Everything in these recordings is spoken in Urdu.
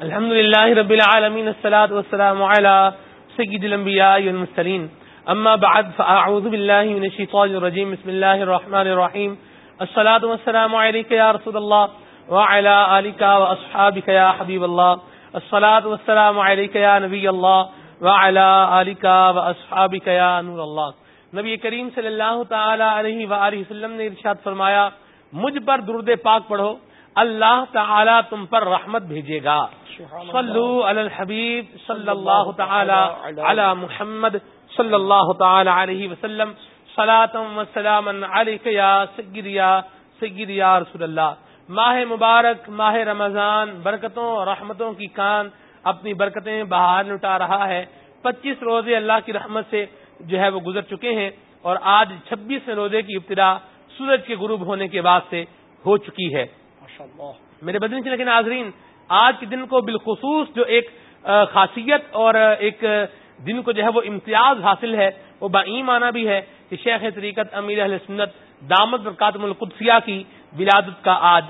الحمد للہ رب العالمین الصلاة والسلام على سید الانبیاء والمرسلین اما بعد فاعوذ باللہ من الشیطان الرجیم بسم اللہ الرحمن الرحیم الصلاة والسلام علیکہ یا رسول اللہ وعلى آلکہ واصحابکہ یا حبیب اللہ الصلاة والسلام علیکہ یا نبی اللہ وعلى آلکہ واصحابکہ یا نور اللہ نبی کریم صلی اللہ تعالی علیہ وآلہ وسلم نے ارشاد فرمایا، مجھ پر درد پاک پڑھو اللہ تعالی تم پر رحمت بھیجے گا۔ صلو علی الحبیب صلی اللہ تعالی علی محمد۔ صلی اللہ تعالی علیہ وسلم۔ صلاة و سلام علیک یا سگریا سگریا رسول اللہ۔ ماہ مبارک ماہ رمضان برکتوں رحمتوں کی کان اپنی برکتیں بہار لٹا رہا ہے۔ پچیس روزے اللہ کی رحمت سے جو ہے وہ گزر چکے ہیں اور آج چھبیس روزے کی ابتدا سورج کے غروب ہونے کے بعد سے ہو چکی ہے۔ میرے بدن چلے کے ناظرین آج کے دن کو بالخصوص جو ایک خاصیت اور ایک دن کو جو ہے وہ امتیاز حاصل ہے وہ معنی بھی ہے کہ شیخ طریقت امیر اہل سنت دامد برکاتم القدسیہ کی ولادت کا آج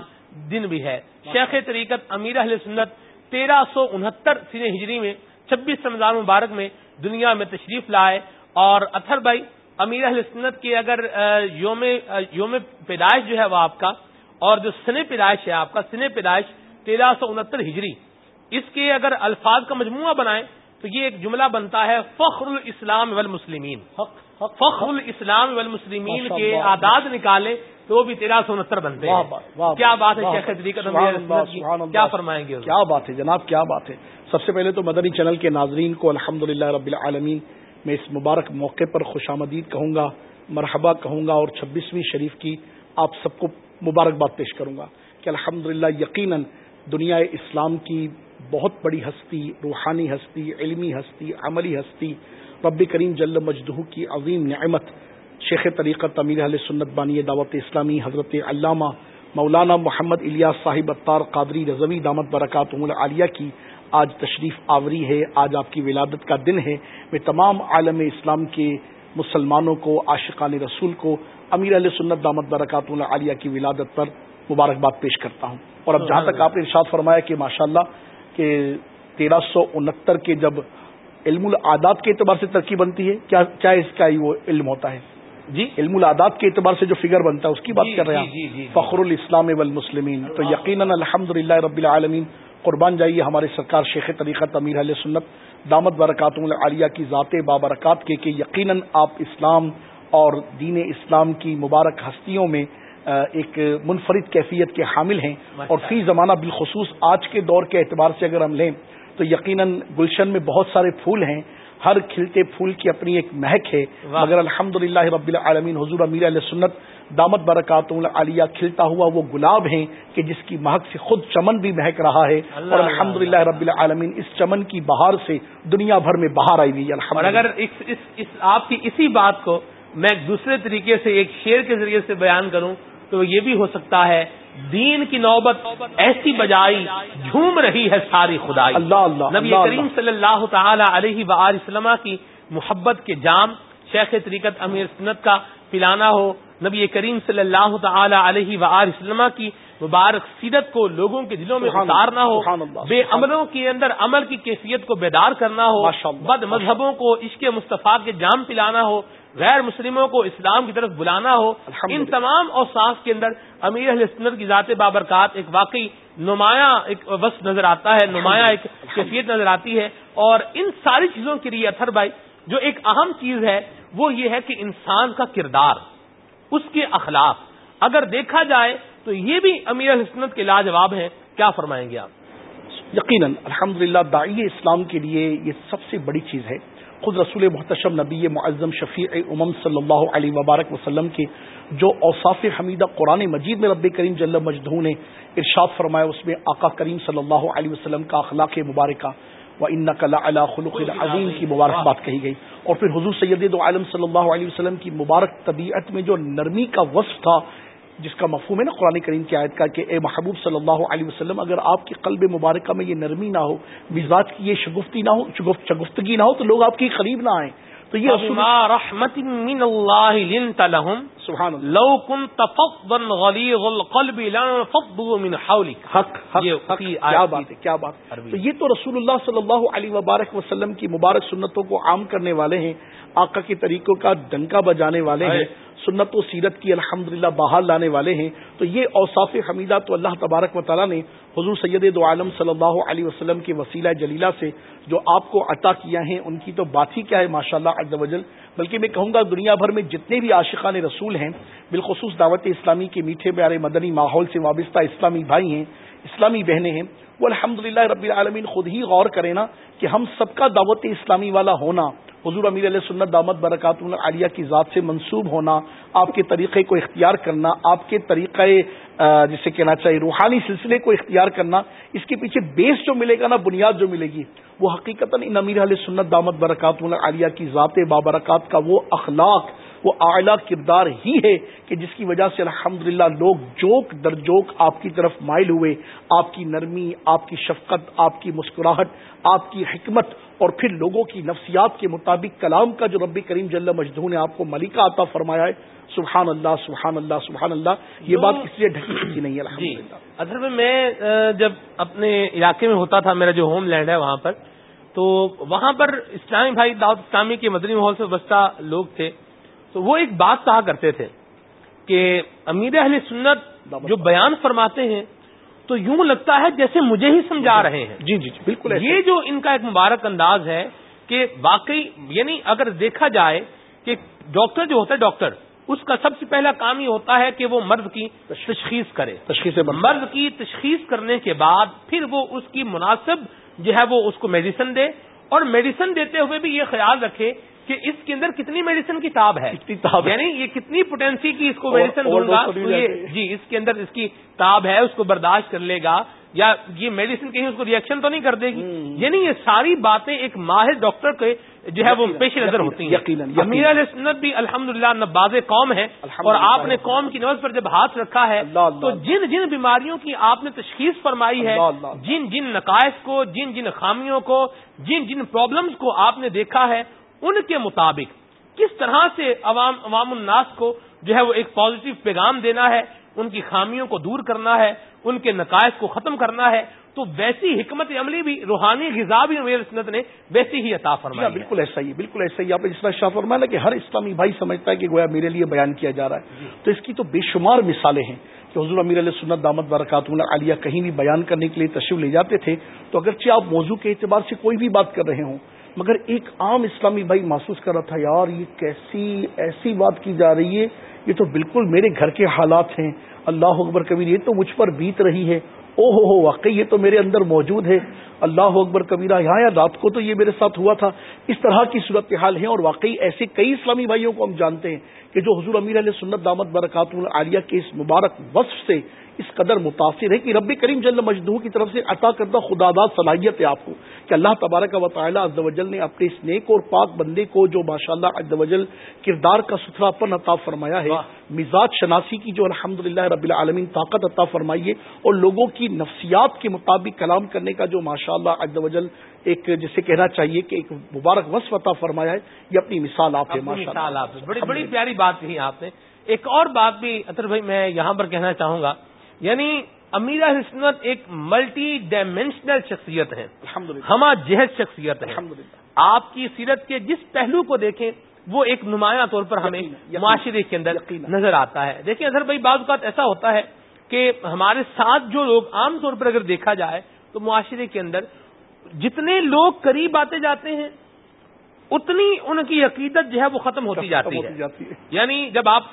دن بھی ہے۔ شیخ طریقت امیر اہل سنت تیرہ سو انہتر سن ہجری میں چھبیس رمضان مبارک میں دنیا میں تشریف لائے اور اتھر بھائی امیر اہل سنت کی اگر یوم یوم پیدائش جو ہے وہ آپ کا اور جو سن پیدائش ہے آپ کا سن پیدائش تیرہ سو انہتر ہجری اس کے اگر الفاظ کا مجموعہ بنائیں تو یہ ایک جملہ بنتا ہے فخر الاسلام والمسلمین۔ فخر الاسلام والمسلمین کے آداد نکالے تو وہ بھی تیرہ سو انہتر بنتے ہیں۔ کیا بات ہے شیخ کیا فرمائیں گے؟ کیا بات ہے جناب کیا بات ہے۔ سب سے پہلے تو مدنی چینل کے ناظرین کو الحمد رب العالمین میں اس مبارک موقع پر خوش آمدید کہوں گا مرحبا کہوں گا اور چھبیسویں شریف کی آپ سب کو مبارکباد پیش کروں گا کہ الحمد للہ یقیناً دنیا اسلام کی بہت بڑی ہستی، روحانی ہستی، علمی ہستی، عملی ہستی، رب کریم جل مجدہ کی عظیم نعمت شیخ طریقت امیر علیہ سنت بانی دعوت اسلامی حضرت علامہ مولانا محمد الیاس صاحب اطار قادری رضوی دامت برکات عالیہ کی آج تشریف آوری ہے، آج آپ کی ولادت کا دن ہے۔ میں تمام عالم اسلام کے مسلمانوں کو، عاشقان رسول کو امیر علیہ سنت دامت برکات عالیہ کی ولادت پر مبارکباد پیش کرتا ہوں۔ اور اب جہاں تک آپ نے ارشاد فرمایا کہ ماشاء اللہ کہ تیرہ سو انہتر کے جب علم العادات کے اعتبار سے ترقی بنتی ہے کیا کیا اس کا وہ علم ہوتا ہے؟ جی علم العادات کے اعتبار سے جو فگر بنتا ہے اس کی بات جی، کر رہے ہیں جی، جی، فخر الاسلام والمسلمین۔ تو یقیناً الحمد رب العالمین قربان جائیے ہمارے سرکار شیخ طریقت امیر علیہ سنت دامت برکات العالیہ کی ذات بابرکات کے کہ یقیناً آپ اسلام اور دین اسلام کی مبارک ہستیوں میں ایک منفرد کیفیت کے حامل ہیں۔ اور فی زمانہ بالخصوص آج کے دور کے اعتبار سے اگر ہم لیں تو یقیناً گلشن میں بہت سارے پھول ہیں۔ ہر کھلتے پھول کی اپنی ایک مہک ہے۔ مگر الحمد للہ رب العالمین حضور امیر علیہ سنت دامت برکات عالیہ کھلتا ہوا وہ گلاب ہیں کہ جس کی مہک سے خود چمن بھی مہک رہا ہے۔ اور الحمد للہ رب العالمین اس چمن کی بہار سے دنیا بھر میں باہر آئی ہوئی اگر آپ کی اسی بات کو میں دوسرے طریقے سے ایک شعر کے ذریعے سے بیان کروں تو یہ بھی ہو سکتا ہے دین کی نوبت ایسی بجائی جھوم رہی ہے ساری خدائی۔ اللہ اللہ نبی کریم صلی اللہ تعالی علیہ و وسلم کی محبت کے جام شیخ طریقت امیر سنت کا پلانا ہو نبی کریم صلی اللہ تعالی علیہ و وسلم کی مبارک سیرت کو لوگوں کے دلوں میں اتارنا ہو بے عملوں کے اندر عمل کی کیفیت کو بیدار کرنا ہو بد مذہبوں کو عشق مصطفیٰ کے جام پلانا ہو غیر مسلموں کو اسلام کی طرف بلانا ہو ان تمام اوساف کے اندر امیر اہل سنت کی ذات بابرکات ایک واقعی نمایاں ایک وسط نظر آتا ہے نمایاں ایک کیفیت نظر آتی ہے۔ اور ان ساری چیزوں کے لیے اثر بھائی جو ایک اہم چیز ہے وہ یہ ہے کہ انسان کا کردار اس کے اخلاق۔ اگر دیکھا جائے تو یہ بھی امیر حسنت کے لاجواب ہیں۔ کیا فرمائیں گے آپ؟ یقیناً الحمد للہ دائی اسلام کے لیے یہ سب سے بڑی چیز ہے۔ خود رسول محتشم نبی معظم شفیع امم صلی اللہ علیہ وبارک وسلم کے جو اوصاف حمیدہ قرآن مجید میں رب کریم جل مجدہ نے ارشاد فرمایا، اس میں آقا کریم صلی اللہ علیہ وسلم کا اخلاق مبارکہ و ان نقل خلق عظیم کی مبارک بات کہی گئی۔ اور پھر حضور سید عالم صلی اللہ علیہ وسلم کی مبارک طبیعت میں جو نرمی کا وصف تھا جس کا مفہوم ہے نا قرآن کریم کی آیت کا کہ اے محبوب صلی اللہ علیہ وسلم اگر آپ کی قلب مبارکہ میں یہ نرمی نہ ہو مزاج کی یہ شگفتی نہ ہو شگفتگی نہ ہو تو لوگ آپ کے قریب نہ آئیں۔ تو یہ رحمت من اللہ لنت لهم سبحان اللہ۔ لو كنت فظا غليظ القلب لانفضوا من حولك حق حق یہ حق۔ کی کیا بات ہے کیا بات۔ تو یہ تو رسول اللہ صلی اللہ علیہ وبارک وسلم کی مبارک سنتوں کو عام کرنے والے ہیں آقا کے طریقوں کا ڈنکا بجانے والے ہیں۔ سنت و سیرت کی الحمدللہ بحال لانے والے ہیں، تو یہ اوصاف حمیدہ تو اللہ تبارک و تعالیٰ نے حضور سید دو عالم صلی اللہ علیہ وسلم کے وسیلہ جلیلہ سے جو آپ کو عطا کیا ہیں، ان کی تو بات ہی کیا ہے ماشاء اللہ وجل بلکہ میں کہوں گا دنیا بھر میں جتنے بھی عاشقان رسول ہیں، بالخصوص دعوت اسلامی کے میٹھے پیارے مدنی ماحول سے وابستہ اسلامی بھائی ہیں، اسلامی بہنیں ہیں، وہ الحمد رب العالمین خود ہی غور کریں نا کہ ہم سب کا دعوت اسلامی والا ہونا حضور امیر علیہ سنت دامت برکات عالیہ کی ذات سے منسوب ہونا، آپ کے طریقے کو اختیار کرنا، آپ کے طریقہ جسے کہنا چاہیے، روحانی سلسلے کو اختیار کرنا، اس کے پیچھے بیس جو ملے گا نا، بنیاد جو ملے گی، وہ حقیقت ان امیر علیہ سنت دامت برکات عالیہ کی ذات بابرکات کا وہ اخلاق وہ اعلیٰ کردار ہی ہے کہ جس کی وجہ سے الحمد لوگ جوک در جوک آپ کی طرف مائل ہوئے آپ کی نرمی آپ کی شفقت آپ کی مسکراہٹ آپ کی حکمت اور پھر لوگوں کی نفسیات کے مطابق کلام کا جو ربی کریم جل مجدو نے آپ کو ملکہ عطا فرمایا ہے سبحان اللہ سبحان اللہ سبحان اللہ یہ بات اس لیے ڈھکی سکتی نہیں ہے جی اصل میں میں جب اپنے علاقے میں ہوتا تھا میرا جو ہوم لینڈ ہے وہاں پر تو وہاں پر اسلامی بھائی دعوت اسلامی کے مدنی ماحول سے وابستہ لوگ تھے۔ تو وہ ایک بات کہا کرتے تھے کہ امیر اہل سنت جو بیان فرماتے ہیں تو یوں لگتا ہے جیسے مجھے ہی سمجھا رہے ہیں۔ جی جی بالکل یہ جو ان کا ایک مبارک انداز ہے کہ واقعی یعنی اگر دیکھا جائے کہ ڈاکٹر جو ہوتا ہے ڈاکٹر اس کا سب سے پہلا کام یہ ہوتا ہے کہ وہ مرض کی تشخیص۔ کرے۔ تشخیص مرض کی تشخیص کرنے کے بعد پھر وہ اس کی مناسب جو ہے وہ اس کو میڈیسن دے۔ اور میڈیسن دیتے ہوئے بھی یہ خیال رکھے کہ اس کے اندر کتنی میڈیسن کی تاب ہے؟ یعنی یہ کتنی پوٹینسی کی اس کو میڈیسن دوں گا جی اس کے اندر اس کی تاب ہے اس کو برداشت کر لے گا یا یہ میڈیسن کہیں اس کو ریئیکشن تو نہیں کر دے گی؟ یعنی یہ ساری باتیں ایک ماہر ڈاکٹر کے جو ہے وہ پیش نظر ہوتی ہیں۔ امیر علیہ سنت بھی الحمد للہ نباز قوم ہے اور آپ نے قوم کی نوز پر جب ہاتھ رکھا ہے تو جن جن بیماریوں کی آپ نے تشخیص فرمائی ہے جن جن نقائص کو جن جن خامیوں کو جن جن پرابلمس کو آپ نے دیکھا ہے ان کے مطابق کس طرح سے عوام عوام الناس کو جو ہے وہ ایک پازیٹو پیغام دینا ہے ان کی خامیوں کو دور کرنا ہے ان کے نقائص کو ختم کرنا ہے تو ویسی حکمت عملی بھی روحانی غذا بھی امیر سنت نے ویسی ہی عطا فرمایا بالکل ایسا ہی بالکل ایسا ہی آپ نے جس طرح شاہ فرمایا کہ ہر اسلامی بھائی سمجھتا ہے کہ گویا میرے لیے بیان کیا جا رہا ہے۔ تو اس کی تو بے شمار مثالیں ہیں کہ حضور امیر علیہ سنت دامت برکات عالیہ کہیں بھی بیان کرنے کے لیے تشریف لے جاتے تھے تو اگرچہ آپ موضوع کے اعتبار سے کوئی بھی بات کر رہے ہوں مگر ایک عام اسلامی بھائی محسوس کر رہا تھا، یار، یہ کیسی ایسی بات کی جا رہی ہے؟ یہ تو بالکل میرے گھر کے حالات ہیں۔ اللہ اکبر کبیر، یہ تو مجھ پر بیت رہی ہے۔ او ہو ہو، واقعی یہ تو میرے اندر موجود ہے۔ اللہ اکبر کبیرہ یہاں یا رات کو تو یہ میرے ساتھ ہوا تھا۔ اس طرح کی صورت حال ہے اور واقعی ایسے کئی اسلامی بھائیوں کو ہم جانتے ہیں کہ جو حضور امیر علیہ سنت دامت برکات العالیہ کے اس مبارک وصف سے اس قدر متاثر ہے کہ رب کریم جل مجدو کی طرف سے عطا کردہ خدا داد صلاحیت ہے آپ کو کہ اللہ تبارک و تعالیٰ وجل نے اپنے اس نیک اور پاک بندے کو جو ماشاء اللہ وجل کردار کا ستھرا پن عطا فرمایا ہے مزاج شناسی کی جو الحمد رب العالمین طاقت عطا فرمائی ہے اور لوگوں کی نفسیات کے مطابق کلام کرنے کا جو ماشاء اللہ وجل ایک جسے کہنا چاہیے کہ ایک مبارک وصف عطا فرمایا ہے یہ اپنی مثال آپ ہے بڑی بڑی پیاری بات کہی آپ نے۔ ایک اور بات بھی اطر بھائی میں یہاں پر کہنا چاہوں گا یعنی امیرا حسنت ایک ملٹی ڈائمینشنل شخصیت ہے ہما جہد شخصیت ہے آپ کی سیرت کے جس پہلو کو دیکھیں وہ ایک نمایاں طور پر ہمیں معاشرے کے اندر نظر آتا ہے۔ دیکھیں اظہر بھائی بعض اوقات ایسا ہوتا ہے کہ ہمارے ساتھ جو لوگ عام طور پر اگر دیکھا جائے تو معاشرے کے اندر جتنے لوگ قریب آتے جاتے ہیں اتنی ان کی عقیدت جو ہے وہ ختم ہوتی جاتی ہے۔ یعنی جب آپ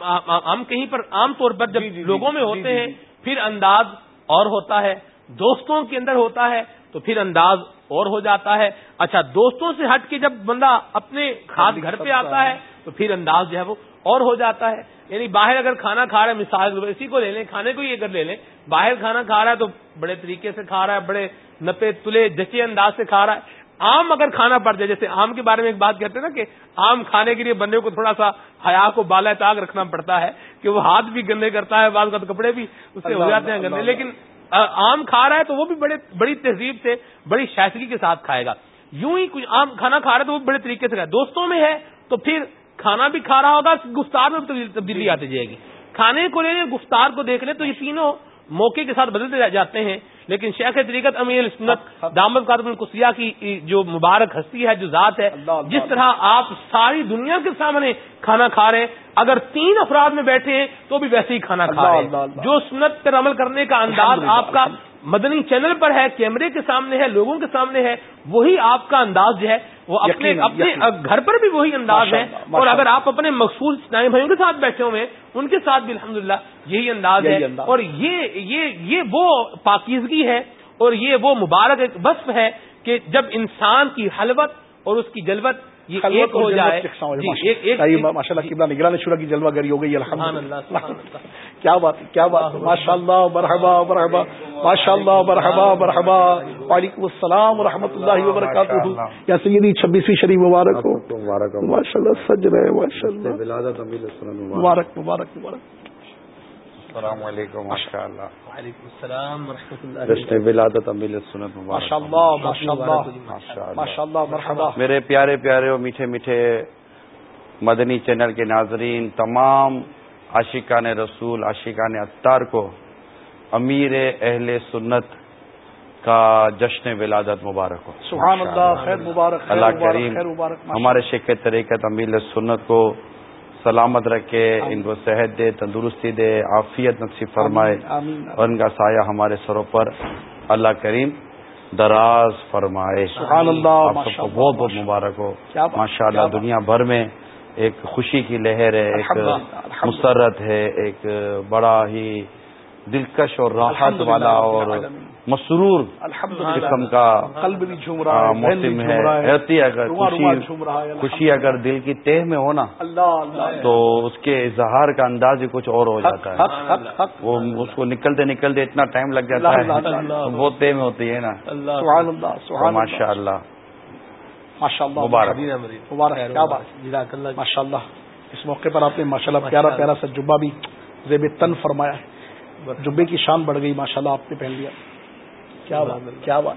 ہم کہیں پر عام طور پر جب جی، جی، جی، لوگوں میں ہوتے ہیں پھر انداز اور ہوتا ہے، دوستوں کے اندر ہوتا ہے تو پھر انداز اور ہو جاتا ہے۔ اچھا دوستوں سے ہٹ کے جب بندہ اپنے خاص گھر پہ آتا ہے تو پھر انداز جو ہے وہ اور ہو جاتا ہے۔ یعنی باہر اگر کھانا کھا رہا ہے، مثال اسی کو لے لیں، کھانے کو ہی اگر لے لیں، باہر کھانا کھا رہا ہے تو بڑے طریقے سے کھا رہا ہے، بڑے نپے، تلے، جچے انداز سے کھا رہا ہے۔ آم اگر کھانا پڑ جائے جیسے آم کے بارے میں ایک بات کہتے ہیں نا کہ آم کھانے کے لیے بندے کو تھوڑا سا حیا کو بالا تاغ رکھنا پڑتا ہے کہ وہ ہاتھ بھی گندے کرتا ہے بعض کا کپڑے بھی اس سے ہو جاتے ہیں گندے لیکن آم کھا رہا ہے تو وہ بھی بڑے بڑی تہذیب سے بڑی شائستگی کے ساتھ کھائے گا۔ یوں ہی کچھ عام کھانا کھا رہے تو وہ بڑے طریقے سے دوستوں میں ہے تو پھر کھانا بھی کھا رہا ہوگا گفتار میں تبدیلی آتی جائے گی۔ کھانے کو لے لیں گفتار کو دیکھ لیں تو یہ تینوں موقع کے ساتھ بدلتے جاتے ہیں۔ لیکن شیخ طریقت امیر سنت دامد کاتب القسیہ کی جو مبارک ہستی ہے جو ذات ہے جس طرح آپ ساری دنیا کے سامنے کھانا کھا رہے ہیں اگر تین افراد میں بیٹھے ہیں تو بھی ویسے ہی کھانا کھا رہے ہیں۔ جو سنت پر عمل کرنے کا انداز آپ کا مدنی چینل پر ہے کیمرے کے سامنے ہے لوگوں کے سامنے ہے وہی آپ کا انداز جو ہے وہ اپنے اپنے گھر پر بھی وہی انداز ہے۔ اور اگر آپ اپنے مخصوص نئے بھائیوں کے ساتھ بیٹھے ہوئے ان کے ساتھ بھی الحمدللہ یہی انداز ہے۔ اور یہ یہ یہ وہ پاکیزگی ہے اور یہ وہ مبارک ایک وصف ہے کہ جب انسان کی حلوت اور اس کی جلوت یہ ایک ہو جائے جی، ماشاء اللہ نگران شورا کی جلوہ گری ہو گئی الحمد کیا بات کیا بات؟ ماشاء اللہ مرحبا مرحبا۔ ماشاء اللہ مرحبا مرحبا۔ وعلیکم السلام و رحمۃ اللہ وبرکاتہ یا سیدی چھبیسویں شریف مبارک ہو۔ ماشاء اللہ سج رہے ماشاء اللہ مبارک مبارک مبارک۔ السلام علیکم ماشاء اللہ وعلیکم السلام ولادت میرے پیارے پیارے اور میٹھے میٹھے مدنی چینل کے ناظرین تمام عاشقان رسول عاشقان اطار کو امیر اہل سنت کا جشن ولادت مبارک ہو. سبحان اللہ خیر مبارک اللہ کریم ہمارے شیخ طریقت امیر سنت کو سلامت رکھے ان کو صحت دے تندرستی دے عافیت نصیب فرمائے اور ان کا سایہ ہمارے سروں پر اللہ کریم دراز فرمائے۔ سبحان اللہ آپ سب کو بہت بہت مبارک ہو۔ ماشاء اللہ دنیا بھر میں ایک خوشی کی لہر ہے ایک مسرت ہے ایک بڑا ہی دلکش اور راحت والا اور مسرور قسم کا. قلب بھی جھوم رہا موسم ہے رہتی اگر خوشی خوشی اگر دل کی تہ میں ہو نا تو اس کے اظہار کا انداز ہی کچھ اور ہو جاتا ہے۔ وہ اس کو نکلتے نکلتے اتنا ٹائم لگ جاتا ہے۔ بہت تہ میں ہوتی ہے نا۔ ماشاء اللہ ماشاء اللہ. مبارک۔ مبارک ماشاء اللہ اس موقع پر آپ نے ماشاء اللہ پیارا پیارا سا جبا بھی زیب تن فرمایا ہے۔ جبے کی شان بڑھ گئی ماشاء اللہ آپ نے پہن لیا۔ کیا بات کیا بات؟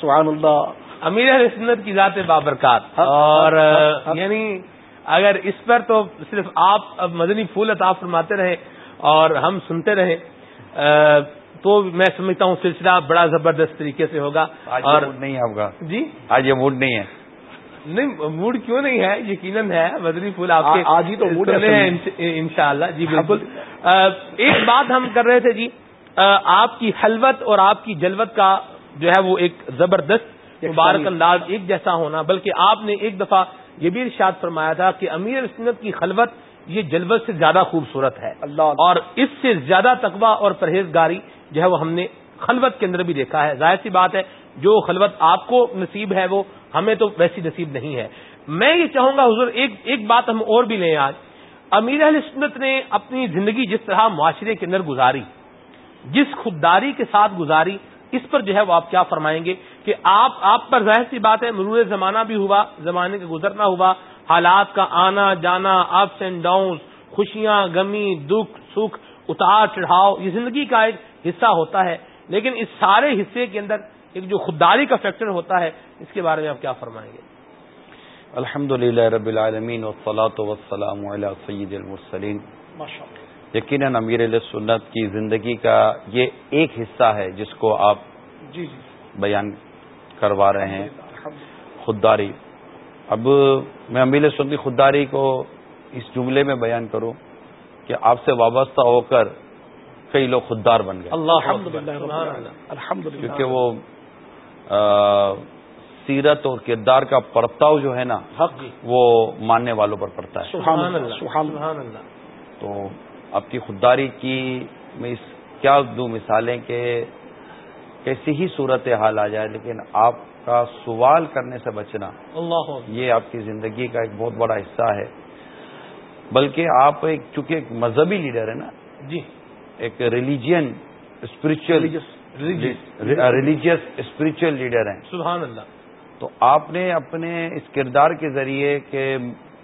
سبحان اللہ. امیر سنت کی ذات بابرکات. ہاں، اور ہاں، ہاں، یعنی اگر اس پر تو صرف آپ اب مدنی پھول عطا فرماتے رہے اور ہم سنتے رہے تو میں سمجھتا ہوں سلسلہ بڑا زبردست طریقے سے ہوگا۔ اور نہیں ہوگا جی؟ آج یہ موڈ نہیں ہے۔ نہیں موڈ کیوں نہیں ہے؟ یقیناً ہے مدنی پھول آپ کے آج ہی تو موڈ ان شاء اللہ جی بالکل۔ ایک بات ہم کر رہے تھے جی۔ آپ کی حلوت اور آپ کی جلوت کا جو ہے وہ ایک زبردست مبارک انداز ایک جیسا ہونا بلکہ آپ نے ایک دفعہ یہ بھی ارشاد فرمایا تھا کہ امیر سنت کی خلوت یہ جلوت سے زیادہ خوبصورت ہے۔ اللہ۔ اور اس سے زیادہ تقوی اور پرہیزگاری جو ہے وہ ہم نے خلوت کے اندر بھی دیکھا ہے۔ ظاہر سی بات ہے جو خلوت آپ کو نصیب ہے وہ ہمیں تو ویسی نصیب نہیں ہے۔ میں یہ چاہوں گا حضور ایک ایک بات ہم اور بھی لیں آج۔ امیر اہل سنت نے اپنی زندگی جس طرح معاشرے کے اندر گزاری جس خودداری کے ساتھ گزاری اس پر جو ہے وہ آپ کیا فرمائیں گے کہ آپ آپ پر ظاہر سی بات ہے مرور زمانہ بھی ہوا زمانے کا گزرنا ہوا حالات کا آنا جانا اپس اینڈ ڈاؤن خوشیاں گمی دکھ سکھ اتار چڑھاؤ یہ زندگی کا ایک حصہ ہوتا ہے۔ لیکن اس سارے حصے کے اندر ایک جو خودداری کا فیکٹر ہوتا ہے اس کے بارے میں آپ کیا فرمائیں گے؟ الحمد للہ رب العالمین وسلام سید المرسلین۔ یقیناً امیر علیہ سنت کی زندگی کا یہ ایک حصہ ہے جس کو آپ جی جی۔ بیان کروا رہے ہیں۔ خودداری۔ اب میں امیر سنت کی خودداری کو اس جملے میں بیان کروں کہ آپ سے وابستہ ہو کر کئی لوگ خوددار بن گئے۔ اللہ کیونکہ وہ سیرت اور کردار کا پرتاؤ جو ہے نا جی۔ وہ ماننے والوں پر پڑتا ہے۔ سبحان سبحان اللہ۔ تو آپ کی خودداری کی میں اس کیا دوں مثالیں کہ کیسی ہی صورت حال آ جائے لیکن آپ کا سوال کرنے سے بچنا اللہ یہ آپ کی زندگی کا ایک بہت بڑا حصہ ہے۔ بلکہ آپ ایک چونکہ ایک مذہبی لیڈر ہے نا جی۔ ایک religion spiritual religious spiritual leader ہیں۔ سبحان اللہ۔ تو آپ نے اپنے اس کردار کے ذریعے کہ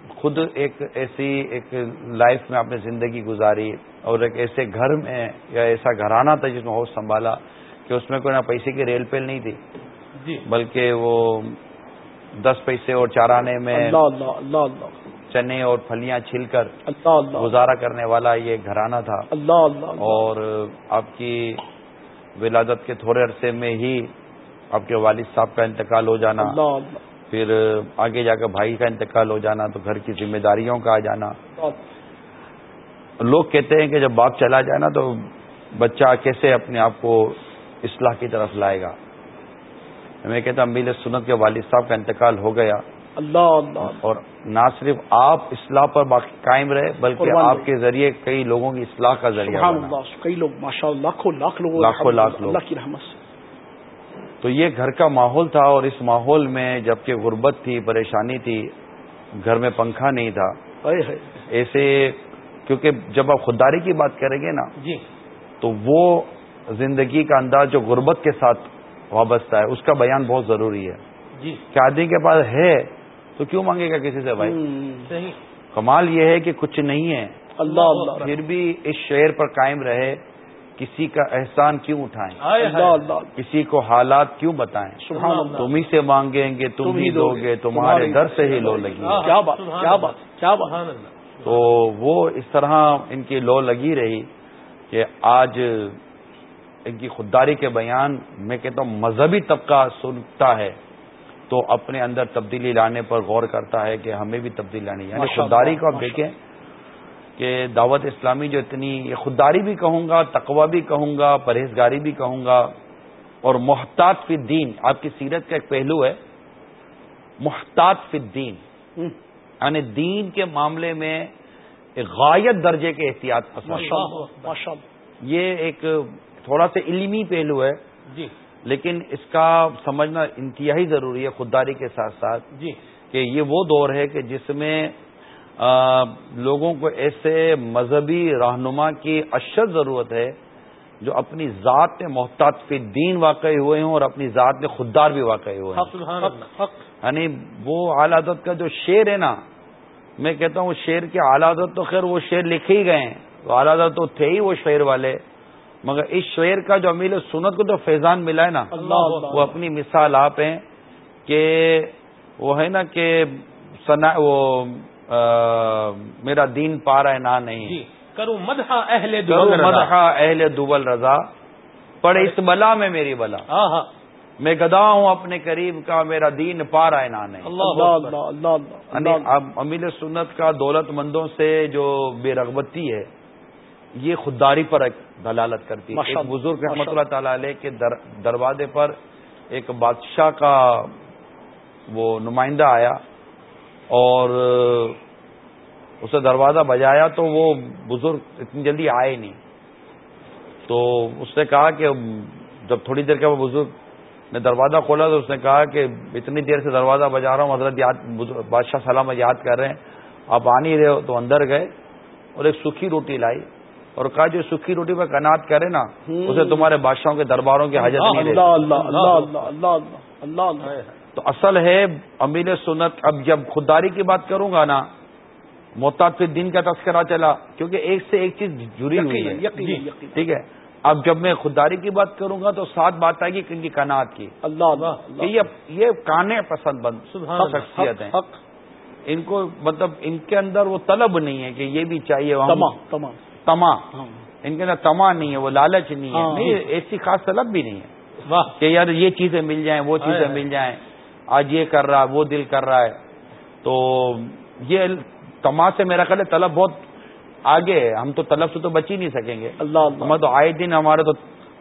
خود ایک ایسی ایک لائف میں آپ نے زندگی گزاری اور ایک ایسے گھر میں یا ایسا گھرانہ تھا جس میں ہاؤس سنبھالا کہ اس میں کوئی نہ پیسے کی ریل پیل نہیں تھی۔ جی۔ بلکہ وہ دس پیسے اور چارانے میں چنے اور پھلیاں چھل کر گزارا کرنے والا یہ گھرانہ تھا۔ اور آپ کی ولادت کے تھوڑے عرصے میں ہی آپ کے والد صاحب کا انتقال ہو جانا۔ پھر آگے جا کر بھائی کا انتقال ہو جانا تو گھر کی ذمہ داریوں کا آ جانا۔ لوگ کہتے ہیں کہ جب باپ چلا جائے نا تو بچہ کیسے اپنے آپ کو اصلاح کی طرف لائے گا؟ میں کہتا امیل سنت کے والد صاحب کا انتقال ہو گیا۔ اللہ اللہ۔ اور نہ صرف آپ اصلاح پر باقی قائم رہے بلکہ آپ کے ذریعے کئی لوگوں کی اصلاح کا ذریعہ کئی لوگ ماشاء اللہ لاکھوں لاکھ لوگ لاکھوں لاکھ لوگ۔ اللہ کی رحمت تو یہ گھر کا ماحول تھا اور اس ماحول میں جبکہ غربت تھی پریشانی تھی گھر میں پنکھا نہیں تھا۔ ایسے کیونکہ جب آپ خودداری کی بات کریں گے نا جی۔ تو وہ زندگی کا انداز جو غربت کے ساتھ وابستہ ہے اس کا بیان بہت ضروری ہے۔ جی۔ کہ آدمی کے پاس ہے تو کیوں مانگے گا کسی سے بھائی؟ صحیح۔ کمال یہ ہے کہ کچھ نہیں ہے۔ اللہ اللہ۔ پھر بھی اس شعر پر قائم رہے۔ کسی کا احسان کیوں اٹھائیں؟ اللہ اللہ کسی کو حالات کیوں بتائیں؟ سبحان اللہ۔ تم ہی سے مانگیں گے تم ہی دو گے۔ تمہارے در سے ہی لو لگی۔ کیا بات کیا بات کیا بات۔ سبحان اللہ۔ تو وہ اس طرح ان کی لو لگی رہی کہ آج ان کی خودداری کے بیان میں کہتا ہوں مذہبی طبقہ سنتا ہے تو اپنے اندر تبدیلی لانے پر غور کرتا ہے کہ ہمیں بھی تبدیلی لانی یعنی خودداری کو آپ دیکھیں کہ دعوت اسلامی جو اتنی یہ خودداری بھی کہوں گا تقوا بھی کہوں گا پرہیزگاری بھی کہوں گا اور محتاط فی الدین آپ کی سیرت کا ایک پہلو ہے محتاط فی الدین یعنی دین کے معاملے میں ایک غایت درجے کے احتیاط پسند۔ یہ ایک تھوڑا سا علمی پہلو ہے۔ جی۔ لیکن اس کا سمجھنا انتہائی ضروری ہے خودداری کے ساتھ ساتھ جی۔ کہ یہ وہ دور ہے کہ جس میں لوگوں کو ایسے مذہبی رہنما کی اشد ضرورت ہے جو اپنی ذات میں محتاط فی دین واقع ہوئے ہوں اور اپنی ذات میں خوددار بھی واقع ہوئے ہیں یعنی وہ عادت کا جو شعر ہے نا میں کہتا ہوں شعر کے عادت تو خیر وہ شعر لکھے ہی گئے ہیں۔ تو عادت تو تھے ہی وہ شعر والے۔ مگر اس شعر کا جو امیل سنت کو تو فیضان ملا ہے نا وہ اپنی مثال آپ ہیں کہ وہ ہے نا کہ سنا وہ میرا دین پا رہا ہے نہ نہیں جی کروں مدح اہل مدح اہل دول رضا۔ پڑے اس بلا میں میری بلا۔ ہاں ہاں۔ میں گدا ہوں اپنے قریب کا میرا دین پا رہا ہے نہ نہیں۔ اللہ امیل سنت کا دولت مندوں سے جو بے رغبتی ہے یہ خودداری پر ایک دلالت کرتی ہے۔ ایک بزرگ رحمۃ اللہ تعالی علیہ کے دروازے پر ایک بادشاہ کا وہ نمائندہ آیا اور اسے دروازہ بجایا تو وہ بزرگ اتنی جلدی آئے نہیں۔ تو اس نے کہا کہ جب تھوڑی دیر کے وہ بزرگ نے دروازہ کھولا تو اس نے کہا کہ اتنی دیر سے دروازہ بجا رہا ہوں حضرت یاد بادشاہ سلام یاد کر رہے ہیں۔ آپ آ نہیں رہے ہو تو اندر گئے اور ایک سوکھی روٹی لائی اور کہا جو سکھی روٹی پہ کنات کرے نا اسے تمہارے بادشاہوں کے درباروں کی حاجت نہیں تو اصل ہے امیل سنت اب جب خودداری کی بات کروں گا نا محتاط پھر دن کا تذکرہ چلا کیونکہ ایک سے ایک چیز جڑی ہوئی ہے جی۔ ٹھیک ہے۔ اب جب میں خودداری کی بات کروں گا تو سات بات آئے گی ان کی کنات کی۔ اللہ یہ کانے پسند بند شخصیت ہیں۔ ان کو مطلب ان کے اندر وہ طلب نہیں ہے کہ یہ بھی چاہیے تمام تما ہاں۔ ان کے اندر تما نہیں ہے وہ لالچ نہیں ہے۔ ہاں۔ نہیں ایسی خاص طلب بھی نہیں ہے۔ کہ یار یہ چیزیں مل جائیں وہ چیزیں مل جائیں۔ آج یہ کر رہا ہے وہ دل کر رہا ہے۔ تو یہ تما سے میرا خیال ہے طلب بہت آگے ہے۔ ہم تو طلب سے تو بچ ہی نہیں سکیں گے۔ اللہ میں تو آئے دن ہمارے تو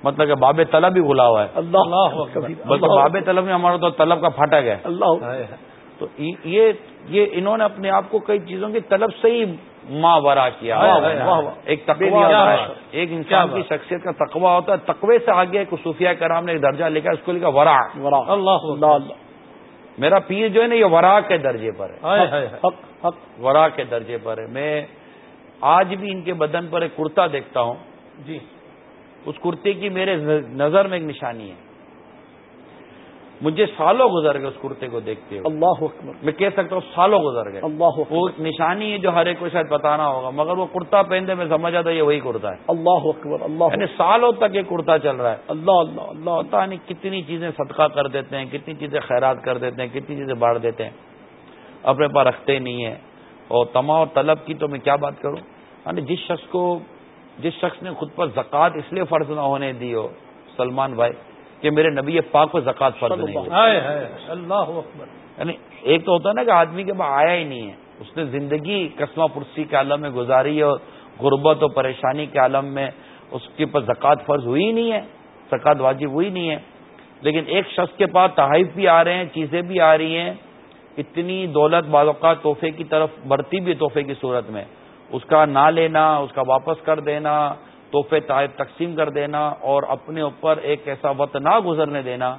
مطلب کہ باب طلب ہی بلا ہوا ہے۔ اللہ باب طلب میں ہمارا تو طلب کا پھٹک ہے اللہ۔ تو یہ انہوں نے اپنے آپ کو کئی چیزوں کی طلب سے ہی ماں ورا کیا۔ ایک تقوا ہے۔ ایک انسان کی شخصیت کا تقوا ہوتا ہے۔ تقوی سے آگے ایک صوفیہ کرام نے ایک درجہ لکھا اس کو لکھا ورا۔ اللہ۔ میرا پیر جو ہے نا یہ ورا کے درجے پر ہے۔ ورا کے درجے پر ہے۔ میں آج بھی ان کے بدن پر ایک کرتا دیکھتا ہوں۔ جی۔ اس کرتے کی میرے نظر میں ایک نشانی ہے۔ مجھے سالوں گزر گئے اس کرتے کو دیکھتے ہوئے۔ اللہ اکبر۔ میں کہہ سکتا ہوں سالوں گزر گئے۔ اللہ وہ نشانی ہے جو ہر ایک کو شاید بتانا ہوگا مگر وہ کرتا پہنتے میں سمجھ آتا یہ وہی کرتا ہے۔ اللہ اکبر اللہ یعنی سالوں تک یہ کرتا چل رہا ہے۔ اللہ اللہ اللہ پتا نہیں کتنی چیزیں صدقہ کر دیتے ہیں کتنی چیزیں خیرات کر دیتے ہیں کتنی چیزیں بانٹ دیتے ہیں۔ اپنے پاس رکھتے نہیں ہیں۔ اور تما اور طلب کی تو میں کیا بات کروں؟ یعنی جس شخص کو جس شخص نے خود پر زکوٰۃ اس لیے فرض نہ ہونے دی ہو سلمان بھائی کہ میرے نبی پاک کو زکات فرض نہیں اللہ یعنی ایک تو ہوتا ہے نا کہ آدمی کے پاس آیا ہی نہیں ہے۔ اس نے زندگی قسمہ پرسی کے عالم میں گزاری اور غربت اور پریشانی کے عالم میں اس کے پاس زکوٰۃ فرض ہوئی نہیں ہے زکوٰۃ واجب ہوئی نہیں ہے۔ لیکن ایک شخص کے پاس تحائف بھی آ رہے ہیں چیزیں بھی آ رہی ہیں۔ اتنی دولت اوقات تحفے کی طرف بڑھتی بھی تحفے کی صورت میں۔ اس کا نہ لینا اس کا واپس کر دینا۔ تحفے تقسیم کر دینا اور اپنے اوپر ایک ایسا وقت نہ گزرنے دینا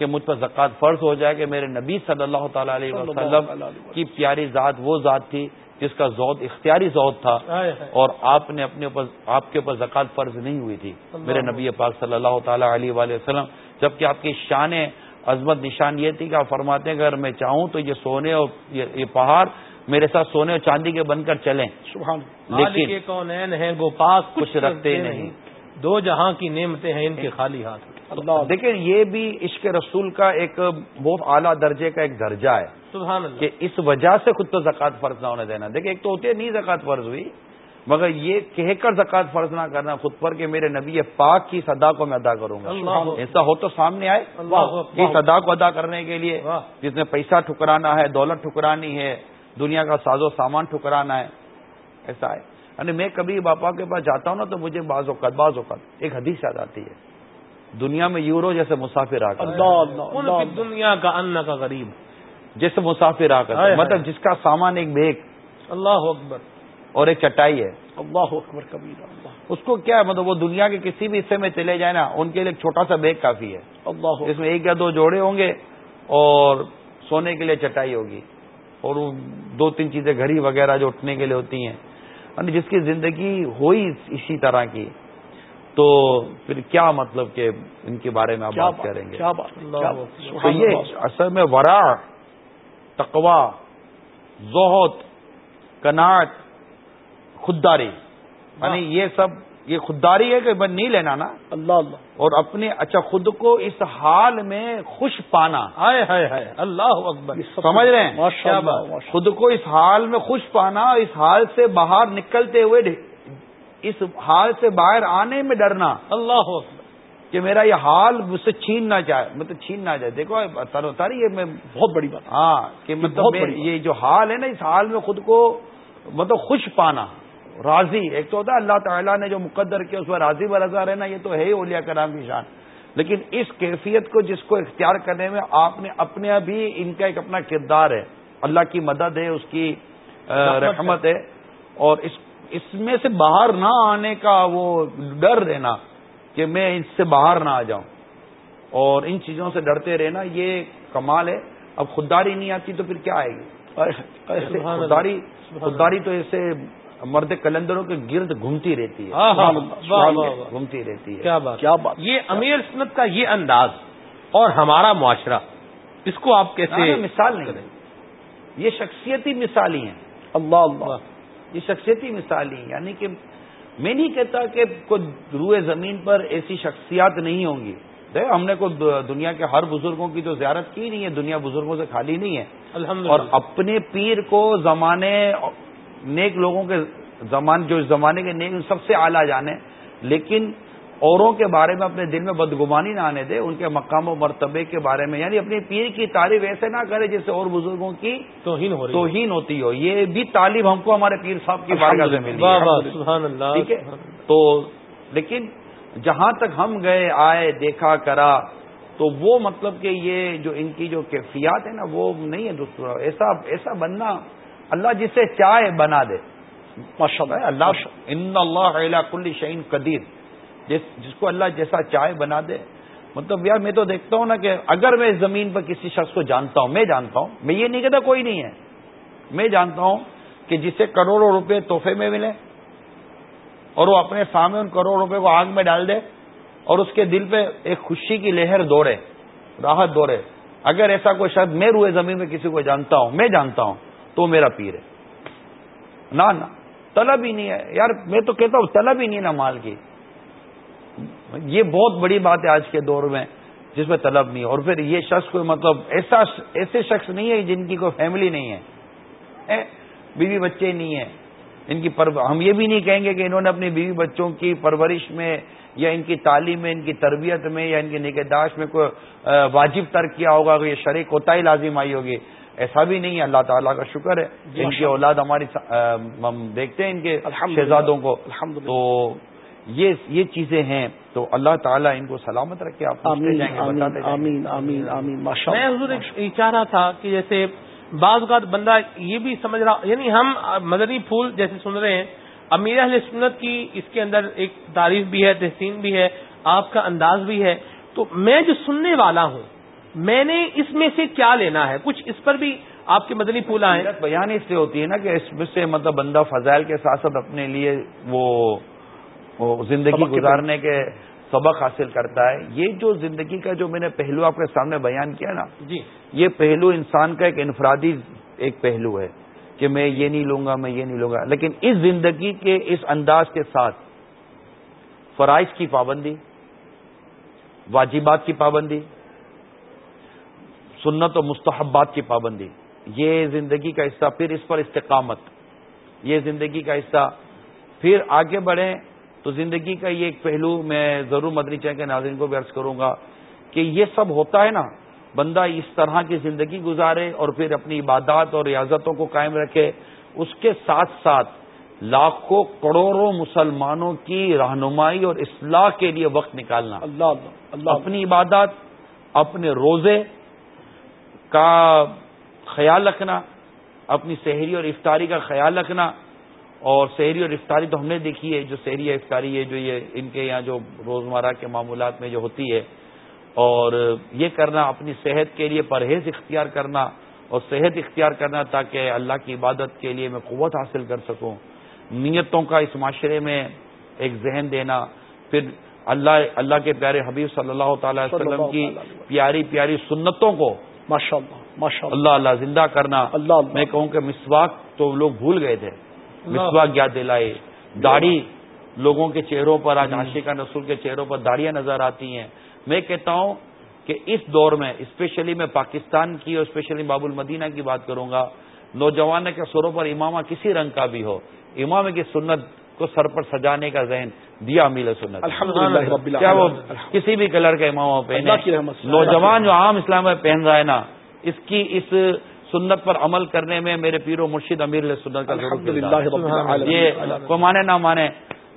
کہ مجھ پر زکوٰۃ فرض ہو جائے کہ میرے نبی صلی اللہ تعالی علیہ وسلم کی پیاری ذات وہ ذات تھی جس کا زود اختیاری زود تھا اور آپ نے اپنے اوپر آپ کے اوپر زکوٰۃ فرض نہیں ہوئی تھی۔ میرے نبی پاک صلی اللہ تعالی علیہ وسلم جبکہ آپ کی شان عظمت نشان یہ تھی کہ آپ فرماتے ہیں اگر میں چاہوں تو یہ سونے اور یہ پہاڑ میرے ساتھ سونے اور چاندی کے بن کر چلیں۔ لیکن کون ہیں؟ گو پاس کچھ رکھتے نہیں۔ دو جہاں کی نعمتیں ہیں ان کے خالی ہاتھ۔ دیکھیں یہ بھی عشق رسول کا ایک بہت اعلیٰ درجے کا ایک درجہ ہے۔ سبحان اللہ۔ کہ اس وجہ سے خود تو زکوٰۃ فرض نہ ہونے دینا۔ دیکھیں ایک تو ہوتی ہے نہیں زکوٰۃ فرض ہوئی مگر یہ کہہ کر زکوٰۃ فرض نہ کرنا خود پر کہ میرے نبی پاک کی صدا کو میں ادا کروں گا۔ ایسا ہو تو سامنے آئے۔ اس صدا کو ادا کرنے کے لیے جس نے پیسہ ٹھکرانا ہے دولت ٹھکرانی ہے دنیا کا ساز و سامان ٹھکرانا ہے ایسا ہے۔ یعنی میں کبھی باپا کے پاس جاتا ہوں نا تو مجھے بعض اوقات بعض اوقات ایک حدیث یاد آتی ہے۔ دنیا میں یورو جیسے مسافر آ کر۔ دنیا کا ان کا غریب۔ جیسے مسافر آ کر۔ مطلب جس کا سامان ایک بیگ۔ اللہ اکبر۔ اور ایک چٹائی ہے۔ اللہ اکبر کبیر اس کو کیا ہے؟ مطلب وہ دنیا کے کسی بھی حصے میں چلے جائیں نا ان کے لیے ایک چھوٹا سا بیگ کافی ہے۔ اللہ اس میں ایک یا دو جوڑے ہوں گے اور سونے کے لیے چٹائی ہوگی۔ اور دو تین چیزیں گھڑی وغیرہ جو اٹھنے کے لیے ہوتی ہیں۔ یعنی جس کی زندگی ہوئی اسی طرح کی۔ تو پھر کیا مطلب کہ ان کے بارے میں آپ بات کریں گے؟ تو یہ اصل میں ورا تقوا زہت کناٹ خودداری۔ یعنی یہ سب یہ خودداری ہے کہ بس نہیں لینا نا۔ اللہ اللہ۔ اور اپنے اچھا خود کو اس حال میں خوش پانا۔ اللہ اکبر۔ سمجھ رہے ہیں؟ خود کو اس حال میں خوش پانا اس حال سے باہر نکلتے ہوئے اس حال سے باہر آنے میں ڈرنا۔ اللہ اکبر۔ کہ میرا یہ حال مجھ سے چھین نہ جائے مطلب چھین نہ جائے۔ دیکھو تاری یہ میں بہت بڑی بات۔ ہاں کہ مطلب یہ جو حال ہے نا اس حال میں خود کو مطلب خوش پانا۔ راضی۔ ایک تو ہوتا ہے اللہ تعالیٰ نے جو مقدر کیا اس میں راضی و رضا رہنا یہ تو ہے ہی اولیا کرام کی شان۔ لیکن اس کیفیت کو جس کو اختیار کرنے میں آپ نے اپنے ابھی ان کا ایک اپنا کردار ہے۔ اللہ کی مدد ہے اس کی رحمت ہے۔ اور اس اس میں سے باہر نہ آنے کا وہ ڈر رہنا کہ میں اس سے باہر نہ آ جاؤں۔ اور ان چیزوں سے ڈرتے رہنا یہ کمال ہے۔ اب خودداری نہیں آتی تو پھر کیا آئے گی؟ خودداری خودداری تو ایسے مرد کلندروں کے گرد گھومتی رہتی ہے. گھومتی رہتی ہے. کیا بات. کیا بات. یہ امیر سنت کا یہ انداز اور ہمارا معاشرہ اس کو آپ کیسے مثال نہیں رہے یہ شخصیتی مثالی ہیں. اللہ اللہ. یہ شخصیتی مثالی یعنی کہ میں نہیں کہتا کہ کوئی روئے زمین پر ایسی شخصیات نہیں ہوں گی. ہم نے کوئی دنیا کے ہر بزرگوں کی تو زیارت کی نہیں ہے دنیا بزرگوں سے خالی نہیں ہے. اور اپنے پیر کو زمانے نیک لوگوں کے زمان جو زمانے کے نیک سب سے اعلیٰ جانے لیکن اوروں کے بارے میں اپنے دل میں بدگمانی نہ آنے دے ان کے مقام و مرتبے کے بارے میں یعنی اپنی پیر کی تعریف ایسے نہ کرے جیسے اور بزرگوں کی توہین ہو توہین ہوتی ہو۔ یہ بھی تعلیم ہم کو ہمارے پیر صاحب کی بارگاہ سے ملی۔ ٹھیک ہے؟ تو لیکن جہاں تک ہم گئے آئے دیکھا کرا تو وہ مطلب کہ یہ جو ان کی جو کیفیات ہے نا وہ نہیں ہے دوستوں ایسا ایسا بننا اللہ جسے چاہے بنا دے۔ ماشاء اللہ اللہ ان اللہ کل شعین قدیر۔ جس جس کو اللہ جیسا چاہے بنا دے۔ مطلب یار میں تو دیکھتا ہوں نا کہ اگر میں اس زمین پر کسی شخص کو جانتا ہوں، میں جانتا ہوں، میں یہ نہیں کہتا کوئی نہیں ہے۔ میں جانتا ہوں کہ جسے کروڑوں روپے تحفے میں ملے اور وہ اپنے سامنے ان کروڑوں روپے کو آگ میں ڈال دے اور اس کے دل پہ ایک خوشی کی لہر دوڑے، راحت دوڑے۔ اگر ایسا کوئی شخص میں روئے زمین میں کسی کو جانتا ہوں، میں جانتا ہوں۔ تو میرا پیر ہے۔ نہ نہ، طلب ہی نہیں ہے۔ یار، میں تو کہتا ہوں، طلب ہی نہیں نا مال کی۔ یہ بہت بڑی بات ہے آج کے دور میں، جس میں طلب نہیں اور پھر یہ شخص کوئی مطلب ایسا ایسے شخص نہیں ہے جن کی کوئی فیملی نہیں ہے۔ بیوی بچے نہیں ہیں۔ ان کی ہم یہ بھی نہیں کہیں گے کہ انہوں نے اپنی بیوی بچوں کی پرورش میں یا ان کی تعلیم میں، ان کی تربیت میں یا ان کی نگہداشت میں کوئی واجب ترک کیا ہوگا، کہ یہ شرح کوتا ہی لازم آئی ہوگی۔ ایسا بھی نہیں ہے اللہ تعالیٰ کا شکر ہے۔ جی، ان کی اولاد ہماری ہم دیکھتے ہیں ان کے شہزادوں کو۔ تو یہ یہ چیزیں ہیں۔ تو اللہ تعالیٰ ان کو سلامت رکھے آپ میں حضور چاہ رہا تھا کہ جیسے بعض اوقات بندہ یہ بھی سمجھ رہا یعنی ہم مدنی پھول جیسے سن رہے ہیں امیر اہل سنت کی اس کے اندر ایک تعریف بھی ہے تحسین بھی ہے آپ کا انداز بھی ہے۔ تو میں جو سننے والا ہوں میں نے اس میں سے کیا لینا ہے؟ کچھ اس پر بھی آپ کے مدنی پھول آئے بیان اس سے ہوتی ہے نا کہ اس میں سے مطلب بندہ فضائل کے ساتھ ساتھ اپنے لیے وہ زندگی گزارنے کے سبق حاصل کرتا ہے۔ یہ جو زندگی کا جو میں نے پہلو آپ کے سامنے بیان کیا نا جی۔ یہ پہلو انسان کا ایک انفرادی ایک پہلو ہے کہ میں یہ نہیں لوں گا میں یہ نہیں لوں گا۔ لیکن اس زندگی کے اس انداز کے ساتھ فرائض کی پابندی واجبات کی پابندی سنت و مستحبات کی پابندی یہ زندگی کا حصہ پھر اس پر استقامت یہ زندگی کا حصہ۔ پھر آگے بڑھیں تو زندگی کا یہ ایک پہلو میں ضرور مدنی چاہ کے ناظرین کو بھی عرض کروں گا کہ یہ سب ہوتا ہے نا بندہ اس طرح کی زندگی گزارے اور پھر اپنی عبادات اور ریاضتوں کو قائم رکھے اس کے ساتھ ساتھ لاکھوں کروڑوں مسلمانوں کی رہنمائی اور اصلاح کے لیے وقت نکالنا۔ اللہ اللہ, اللہ۔ اپنی عبادات اپنے روزے کا خیال رکھنا اپنی شہری اور افطاری کا خیال رکھنا۔ اور شہری اور افطاری تو ہم نے دیکھی ہے جو شہری افطاری ہے جو یہ ان کے یہاں جو روزمرہ کے معمولات میں جو ہوتی ہے۔ اور یہ کرنا اپنی صحت کے لیے پرہیز اختیار کرنا اور صحت اختیار کرنا تاکہ اللہ کی عبادت کے لیے میں قوت حاصل کر سکوں۔ نیتوں کا اس معاشرے میں ایک ذہن دینا۔ پھر اللہ اللہ کے پیارے حبیب صلی اللہ تعالی وسلم کی پیاری پیاری سنتوں کو ماشاء اللہ ماشاء اللہ اللہ زندہ کرنا۔ اللہ میں کہوں کہ مسواک تو لوگ بھول گئے تھے۔ مسواک یاد دلائے۔ داڑھی لوگوں کے چہروں پر آج عاشقہ نسل کے چہروں پر داڑیاں نظر آتی ہیں۔ میں کہتا ہوں کہ اس دور میں اسپیشلی میں پاکستان کی اور اسپیشلی باب المدینہ کی بات کروں گا نوجوان کے سروں پر امامہ کسی رنگ کا بھی ہو۔ امام کی سنت کو سر پر سجانے کا ذہن دیا میل سنت۔ کیا وہ کسی بھی کلر کا امامہ پہنے۔ نوجوان جو عام اسلام میں پہن رہا ہے نا اس کی اس سنت پر عمل کرنے میں میرے پیر و مرشد امیر سنت کا یہ کو مانے نہ مانے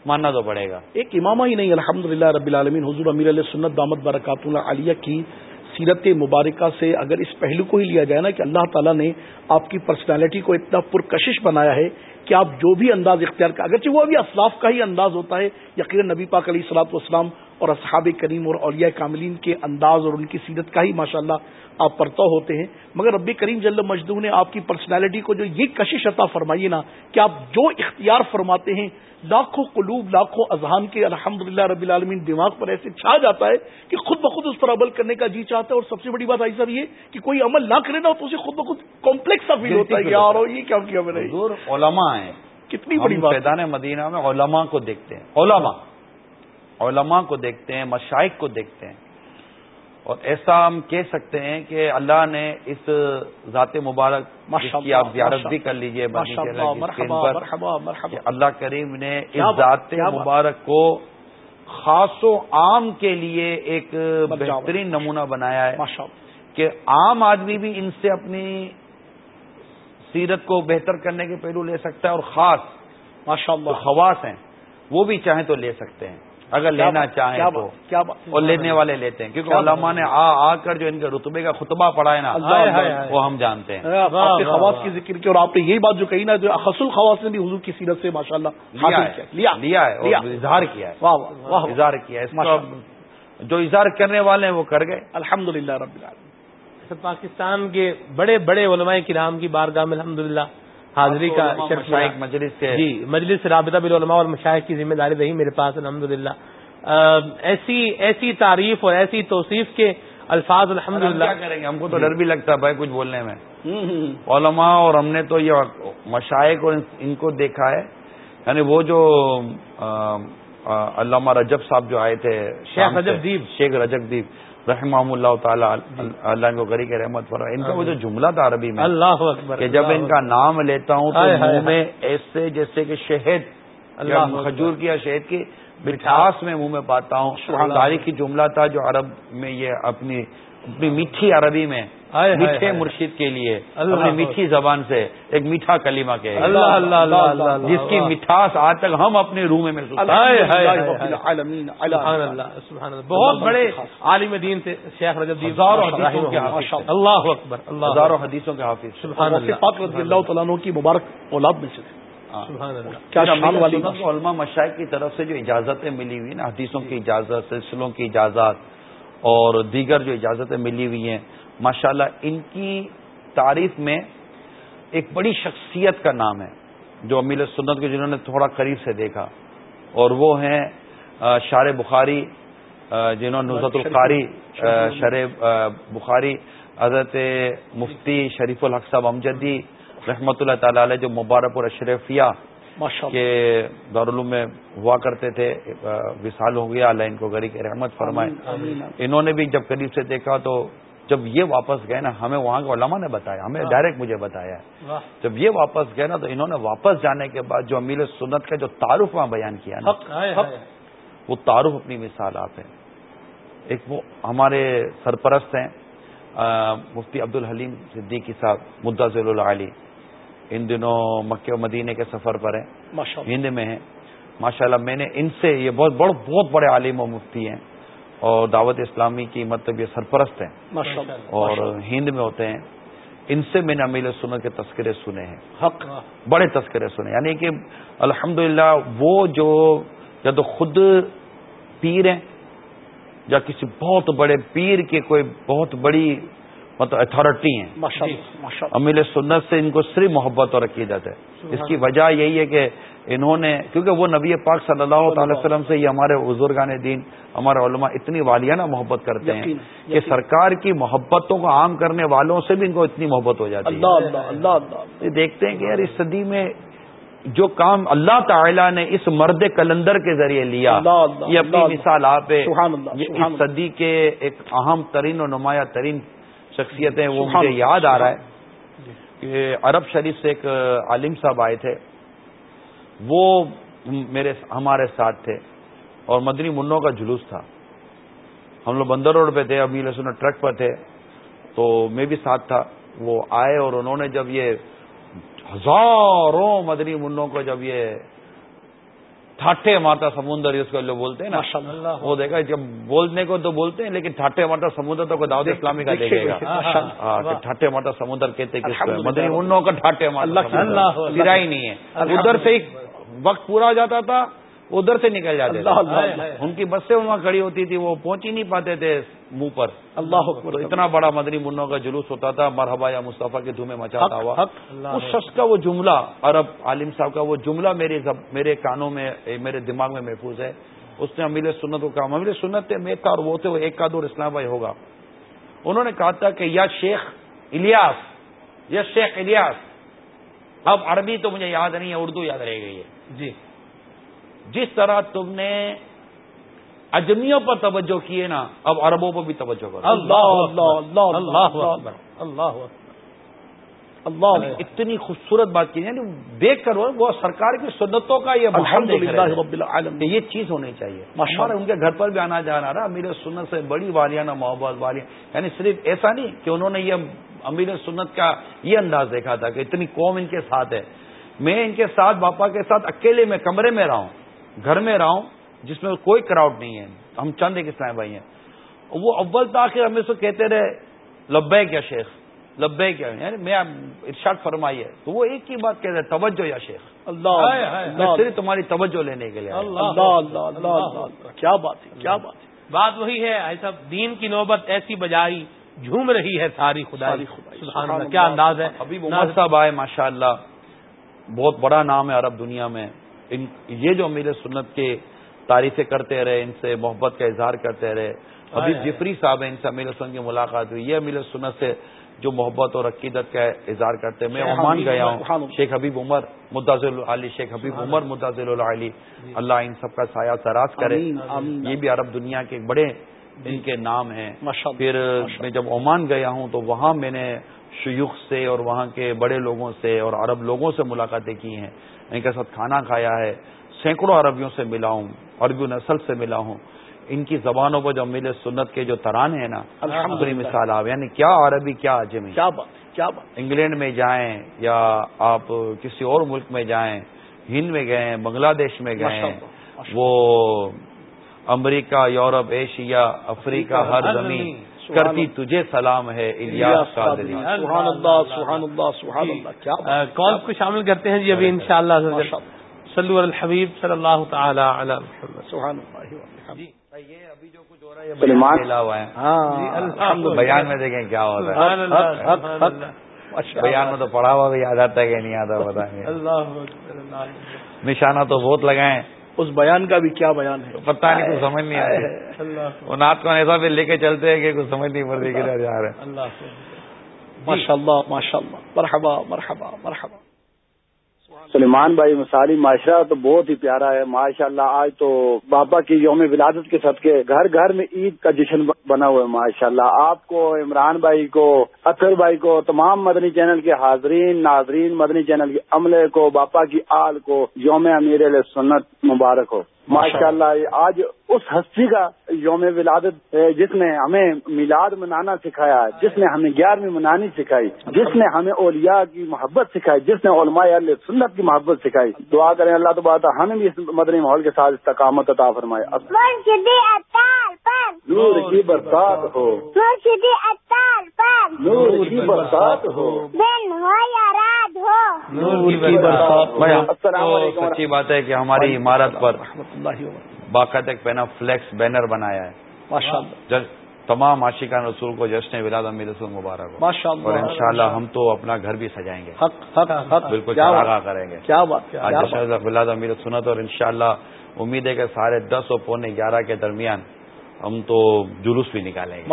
ماننا تو پڑے گا۔ ایک امامہ ہی نہیں الحمد رب العالمین۔ حضور امیر علیہ سنت دامت برکات اللہ علیہ کی سیرت مبارکہ سے اگر اس پہلو کو ہی لیا جائے نا کہ اللہ تعالیٰ نے آپ کی پرسنالٹی کو اتنا پرکشش بنایا ہے کہ آپ جو بھی انداز اختیار کر اگرچہ وہ ابھی اسلاف کا ہی انداز ہوتا ہے، یقیناً نبی پاک علیہ السلاط والسلام اور اصحاب کریم اور اولیاء کاملین کے انداز اور ان کی سیرت کا ہی ماشاء اللہ آپ پرتا ہوتے ہیں۔ مگر ربی کریم جل مجدو نے آپ کی پرسنالٹی کو جو یہ کشش عطا فرمائیے نا کہ آپ جو اختیار فرماتے ہیں لاکھوں قلوب لاکھوں اذہان کے الحمد للہ رب العالمین دماغ پر ایسے چھا جاتا ہے کہ خود بخود اس پر عمل کرنے کا جی چاہتا ہے اور سب سے بڑی بات ایسا یہ کہ کوئی عمل نہ کرے نا تو اسے خود بخود کمپلیکس سا فیل ہوتا ہے یار یہ کیا کیا میں علماء ہیں۔ کتنی بڑی میدان مدینہ میں علماء کو دیکھتے ہیں۔ علماء۔ علماء کو دیکھتے ہیں مشائق کو دیکھتے ہیں۔ اور ایسا ہم کہہ سکتے ہیں کہ اللہ نے اس ذات مبارک کی آپ زیارت بھی کر لیجیے اللہ کریم نے اس ذات مبارک کو خاص و عام کے لیے ایک بہترین نمونہ بنایا ہے کہ عام آدمی بھی ان سے اپنی سیرت کو بہتر کرنے کے پہلو لے سکتا ہے اور خاص ماشاء اللہ خواص ہیں وہ بھی چاہیں تو لے سکتے ہیں۔ اگر لینا چاہیں تو کیا اور لینے والے لیتے ہیں کیونکہ علماء نے آ آ کر جو ان کے رتبے کا خطبہ پڑھا ہے نا وہ ہم جانتے ہیں۔ خواص کی ذکر کی اور آپ نے یہی بات جو کہی نا جو خصول خواص نے بھی حضور کی سیرت سے ماشاء اللہ لیا۔ ہے اظہار کیا ہے۔ اظہار کیا ہے۔ جو اظہار کرنے والے ہیں وہ کر گئے۔ الحمد للہ رب پاکستان کے بڑے بڑے علماء کرام کی بارگاہ میں الحمد للہ حاضری کا شرف مجلس سے جی مجلس رابطہ بالعلماء اور مشاہد کی ذمہ داری رہی میرے پاس الحمد للہ ایسی ایسی تعریف اور ایسی توصیف کے الفاظ الحمد للہ کریں گے؟ ہم کو تو ڈر بھی لگتا ہے بھائی کچھ بولنے میں۔ علماء اور ہم نے تو یہ مشائق اور ان کو دیکھا ہے۔ یعنی وہ جو علامہ رجب صاحب جو آئے تھے شیخ رجب دیپ۔ شیخ رجب دیپ۔ رحمہ اللہ تعالیٰ اللہ کو غریق رحمت فرا ان کا وہ جو جملہ تھا عربی میں اللہ کہ جب ان کا نام لیتا ہوں تو منہ میں ایسے جیسے کہ شہد کھجور کی یا شہد کی مٹھاس میں منہ میں پاتا ہوں۔ تاریخی جملہ تھا جو عرب میں یہ اپنی اپنی میٹھی عربی میں میٹھے مرشید کے لیے اپنی میٹھی زبان سے ایک میٹھا کلیمہ کے جس کی مٹھاس آج تک ہم اپنے روح میں محسوس بہت بڑے عالم دین تھے شیخ رجب اللہ اکبر ہزاروں حدیثوں کے حافظ۔ اللہ۔ تعالیٰ کی مبارک اولاد میں سے علماء مشائق کی طرف سے جو اجازتیں ملی ہوئی نا حدیثوں کی اجازت سلسلوں کی اجازت اور دیگر جو اجازتیں ملی ہوئی ہیں ماشاءاللہ ان کی تعریف میں ایک بڑی شخصیت کا نام ہے جو امیل سنت کو جنہوں نے تھوڑا قریب سے دیکھا اور وہ ہیں شار بخاری جنہوں نے نظرت القاری شر بخاری۔ حضرت مفتی شریف الحق صاحب امجدی رحمۃ اللہ تعالی علیہ جو مبارک اور اشرفیہ کے دارالعلوم میں ہوا کرتے تھے وصال ہو گیا اللہ ان کو غریق رحمت فرمائے۔ انہوں نے بھی جب قریب سے دیکھا تو جب یہ واپس گئے نا ہمیں وہاں کے علماء نے بتایا ہمیں ڈائریکٹ مجھے بتایا جب یہ واپس گئے نا تو انہوں نے واپس جانے کے بعد جو امیل سنت کا جو تعارف وہاں بیان کیا نا وہ تعارف اپنی مثال آپ ہے ایک وہ ہمارے سرپرست ہیں مفتی عبد الحلیم صدیقی صاحب مدعا ذیل العلی ان دنوں مکہ و مدینے کے سفر پر ہیں۔ ہند میں ہیں۔ ماشاء اللہ میں نے ان سے یہ بہت بڑے بہت بڑے عالم و مفتی ہیں۔ اور دعوت اسلامی کی مطلب یہ سرپرست ہیں۔ اور ہند میں ہوتے ہیں۔ ان سے میں نے امیل سنت کے تذکرے سنے ہیں۔ حق۔ بڑے تذکرے سنے یعنی کہ الحمد وہ جو یا تو خود پیر ہیں یا کسی بہت بڑے پیر کے کوئی بہت بڑی مطلب اتھارٹی ہیں۔ امیل سنت سے ان کو صرف محبت اور عقیدت ہے۔ اس کی وجہ یہی ہے کہ انہوں نے کیونکہ وہ نبی پاک صلی اللہ تعالی وسلم سے یہ ہمارے بزرگان دین ہمارے علماء اتنی والیانہ محبت کرتے ہیں کہ سرکار کی محبتوں کو عام کرنے والوں سے بھی ان کو اتنی محبت ہو جاتی ہے۔ یہ دیکھتے ہیں کہ یار اس صدی میں جو کام اللہ تعالی نے اس مرد کلندر کے ذریعے لیا یہ اپنی مثال آپ اس صدی کے ایک اہم ترین اور نمایاں ترین شخصیتیں وہ مجھے یاد آ رہا ہے۔ کہ عرب شریف سے ایک عالم صاحب آئے تھے۔ وہ میرے ہمارے ساتھ تھے اور مدنی منوں کا جلوس تھا۔ ہم لوگ بندر روڈ پہ تھے ابھی لسن ٹرک پر تھے۔ تو میں بھی ساتھ تھا۔ وہ آئے اور انہوں نے جب یہ ہزاروں مدنی منوں کو جب یہ ٹھاٹے مارتا سمندر اس کو جو بولتے ہیں نا وہ دیکھا جب بولنے کو تو بولتے ہیں لیکن ٹھاٹے مارتا سمندر تو دعوت اسلامی کا دیکھے گا۔ ہاں، ٹھاٹے مارتا سمندر کہتے مدنی منوں کا ٹھاٹے مارتا ہی نہیں ہے۔ ادھر سے ہی وقت پورا ہو جاتا تھا ادھر سے نکل جاتے تھے۔ ان کی بسیں وہاں کھڑی ہوتی تھی وہ پہنچ ہی نہیں پاتے تھے منہ پر۔ اللہ اتنا بڑا مدنی منوں کا جلوس ہوتا تھا مرحبا یا مصطفیٰ کے دھومے مچاتا ہوا۔ اس شخص کا وہ جملہ عرب عالم صاحب کا وہ جملہ میرے میرے کانوں میں میرے دماغ میں محفوظ ہے۔ اس نے امیل سنت کو کہا امیل سنت میں تھا اور وہ تھے وہ ایک کا دور اسلام بھائی ہوگا۔ انہوں نے کہا تھا کہ یا شیخ الیاس یا شیخ الیاس۔ اب عربی تو مجھے یاد نہیں ہے اردو یاد رہ گئی ہے۔ جی۔ جس طرح تم نے اجمیوں پر توجہ کیے نا اب عربوں پر بھی توجہ کرو۔ اللہ اللہ اللہ اللہ اللہ اتنی خوبصورت بات کی یعنی دیکھ کر وہ سرکار کی سنتوں کا یہ یہ چیز ہونی چاہیے۔ ہمارے ان کے گھر پر بھی آنا جانا رہا امیر سنت سے بڑی والیاں محبت والیاں یعنی صرف ایسا نہیں کہ انہوں نے یہ امیر سنت کا یہ انداز دیکھا تھا کہ اتنی قوم ان کے ساتھ ہے۔ میں ان کے ساتھ باپا کے ساتھ اکیلے میں کمرے میں رہا ہوں۔ گھر میں رہا ہوں جس میں کوئی کراؤڈ نہیں ہے۔ ہم چند ایک اسلام بھائی ہیں۔ وہ اول تاخیر ہمیں سے کہتے رہے لبے کیا شیخ لبے کیا یعنی میں ارشاد فرمائی ہے۔ تو وہ ایک ہی بات کہہ رہے توجہ یا شیخ۔ اللہ صرف تمہاری توجہ لینے کے لیے۔ کیا بات ہے کیا بات ہے۔ بات وہی ہے ایسا دین کی نوبت ایسی بجائی جھوم رہی ہے ساری خدا کیا انداز ہے؟ ابھی صاحب آئے ماشاء اللہ بہت بڑا نام ہے عرب دنیا میں۔ ان یہ جو امیر سنت کے تعریفیں کرتے رہے ان سے محبت کا اظہار کرتے رہے۔ ابھی جفری صاحب ہیں ان سے امیر سنت کی ملاقات ہوئی۔ یہ امیر سنت سے جو محبت اور عقیدت کا اظہار کرتے ہیں میں عمان گیا ہوں۔ شیخ حبیب عمر مداز العلی شیخ حبیب عمر مداز العلی اللہ ان سب کا سایہ سراز کرے۔ یہ بھی عرب دنیا کے بڑے ان کے نام ہیں۔ پھر میں جب عمان گیا ہوں تو وہاں میں نے شیوخ سے اور وہاں کے بڑے لوگوں سے اور عرب لوگوں سے ملاقاتیں کی ہیں۔ ان کے ساتھ کھانا کھایا ہے۔ سینکڑوں عربیوں سے ملا ہوں عربی نسل سے ملا ہوں۔ ان کی زبانوں پر جو مل سنت کے جو تران ہیں نا بڑی مثال آپ یعنی کیا عربی کیا عجمی؟ کیا بات کیا بات۔ انگلینڈ میں جائیں یا آپ کسی اور ملک میں جائیں ہند میں گئے بنگلہ دیش میں گئے وہ امریکہ یورپ ایشیا افریقہ ہر زمین۔ کرتی تجھے سلام ہے کال کو شامل کرتے ہیں جی ابھی ان شاء اللہ صلی الحبیب صلی اللہ تعالی علی جی یہ ابھی جو کچھ ہو رہا ہے ہاں۔ جی، بیان میں دیکھیں کیا ہو رہا ہے۔ بیان میں تو پڑھا ہوا بھی یاد آتا ہے کہ نہیں آتا پتا نشانہ تو بہت لگائیں اس بیان کا بھی کیا بیان ہے؟ پتا نہیں کچھ سمجھ نہیں آتی۔ وہ نعت کو ایسا بھی لے کے چلتے ہیں کہ کچھ سمجھ نہیں پڑتی کدھر جا رہے ہیں۔ ماشاء اللہ ماشاء اللہ مرحبا مرحبا مرحبا۔ سلیمان بھائی مثالی معاشرہ تو بہت ہی پیارا ہے ماشاء اللہ آج تو بابا کی یوم ولادت کے سب کے گھر گھر میں عید کا جشن بنا ہوا ہے ماشاء اللہ آپ کو، عمران بھائی کو، اطہر بھائی کو، تمام مدنی چینل کے حاضرین، ناظرین، مدنی چینل کے عملے کو، باپا کی آل کو، یوم امیر سنت مبارک ہو۔ ماشاء اللہ آج اس ہستی کا یوم ولادت جس نے ہمیں میلاد منانا سکھایا جس نے ہمیں گیارہویں منانی سکھائی جس نے ہمیں اولیاء کی محبت سکھائی جس نے علماء علیہ سنت کی محبت سکھائی۔ دعا کریں اللہ تو بات ہمیں بھی اس مدنی ماحول کے ساتھ استقامت عطا فرمائے۔ نور کی برسات ہو۔ نور کی برسات ہو۔ السلام علیکم اچھی بات ہے کہ ہماری عمارت پر باقاعدہ ایک پینا فلیکس بینر بنایا ہے۔ تمام عاشقان رسول کو جشن ولاد امیر رسول مبارک اور انشاءاللہ ہم تو اپنا گھر بھی سجائیں گے۔ بالکل کریں گے۔ کیا بات جشن ولاد امیر سنت اور انشاءاللہ امید ہے کہ سارے دس اور پونے گیارہ کے درمیان ہم تو جلوس بھی نکالیں گے۔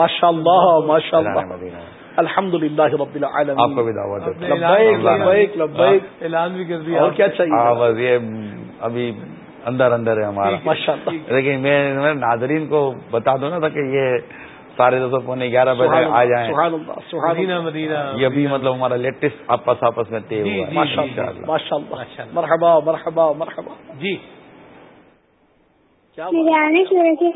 ماشاء اللہ ماشاء اللہ الحمد للہ رب العالمین. آپ کو بھی دعوت اعلان بھی کر دیا۔ اور کیا چاہیے؟ ہاں بس یہ ابھی اندر اندر ہے ہمارا۔ لیکن میں ناظرین کو بتا دوں نا تھا کہ یہ ساڑھے دو سو پونے گیارہ بجے آ جائیں۔ یہ ابھی مطلب ہمارا لیٹسٹ آپس آپس میں طے ہوا مرحبا مرحبا مرحبا۔ جی۔ بریانی صورت کی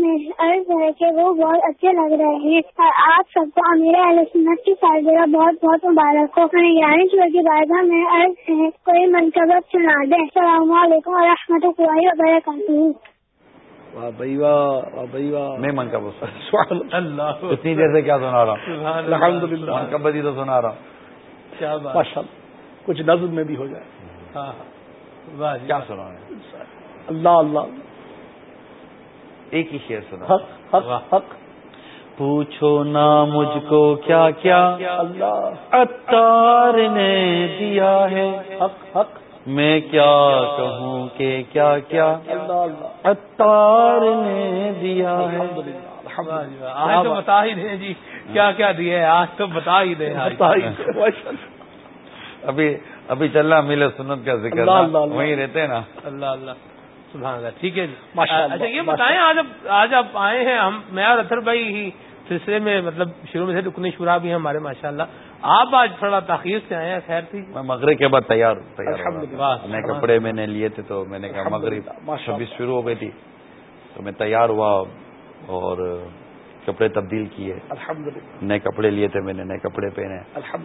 میں عرض ہے کہ وہ بہت اچھے لگ رہے ہیں اور آپ سب کو امیر علیہ سنت کی سالگرہ بہت بہت مبارک ہو۔ نگرانی صورت کی بارگاہ میں عرض ہے کوئی منصوبت سنا دیں السلام علیکم و رحمۃ اللہ وبرکاتہ۔ میں من کا اللہ۔ اتنی دیر سے کیا سنا رہا ہوں؟ الحمد للہ تو سنا رہا ہوں۔ کچھ نظم میں بھی ہو جائے۔ ہاں، ہاں۔ کیا سنا اللہ اللہ۔ ایک ہی شعر سنا حق حق پوچھو نا مجھ کو کیا کیا۔ اللہ۔ اتار نے دیا ہے۔ حق حق۔ میں کیا کہوں کہ کیا کیا۔ اتار نے دیا ہے۔ آج تو بتا ہی دیں جی۔ کیا کیا دیا آج تو بتا ہی دیں۔ ابھی ابھی چل رہا ملے سنت کا ذکر وہیں رہتے ہیں نا۔ اللہ اللہ۔ سبحان اللہ ٹھیک ہے جی؟ اچھا یہ بتائیں آج اب آج آپ آئے ہیں ہم میں اور اطہر بھائی ہی سلسلے میں مطلب شروع میں سے رکن شورا بھی ہیں ہمارے ماشاء اللہ آپ آج تھوڑا تاخیر سے آئے ہیں خیر تھی؟ میں مغرب کے بعد تیار نئے کپڑے میں نے لیے تھے تو میں نے کہا مغرب چھبیس شروع ہو گئی تھی۔ تو میں تیار ہوا اور کپڑے تبدیل کیے۔ نئے کپڑے لیے تھے میں نے نئے کپڑے پہنے۔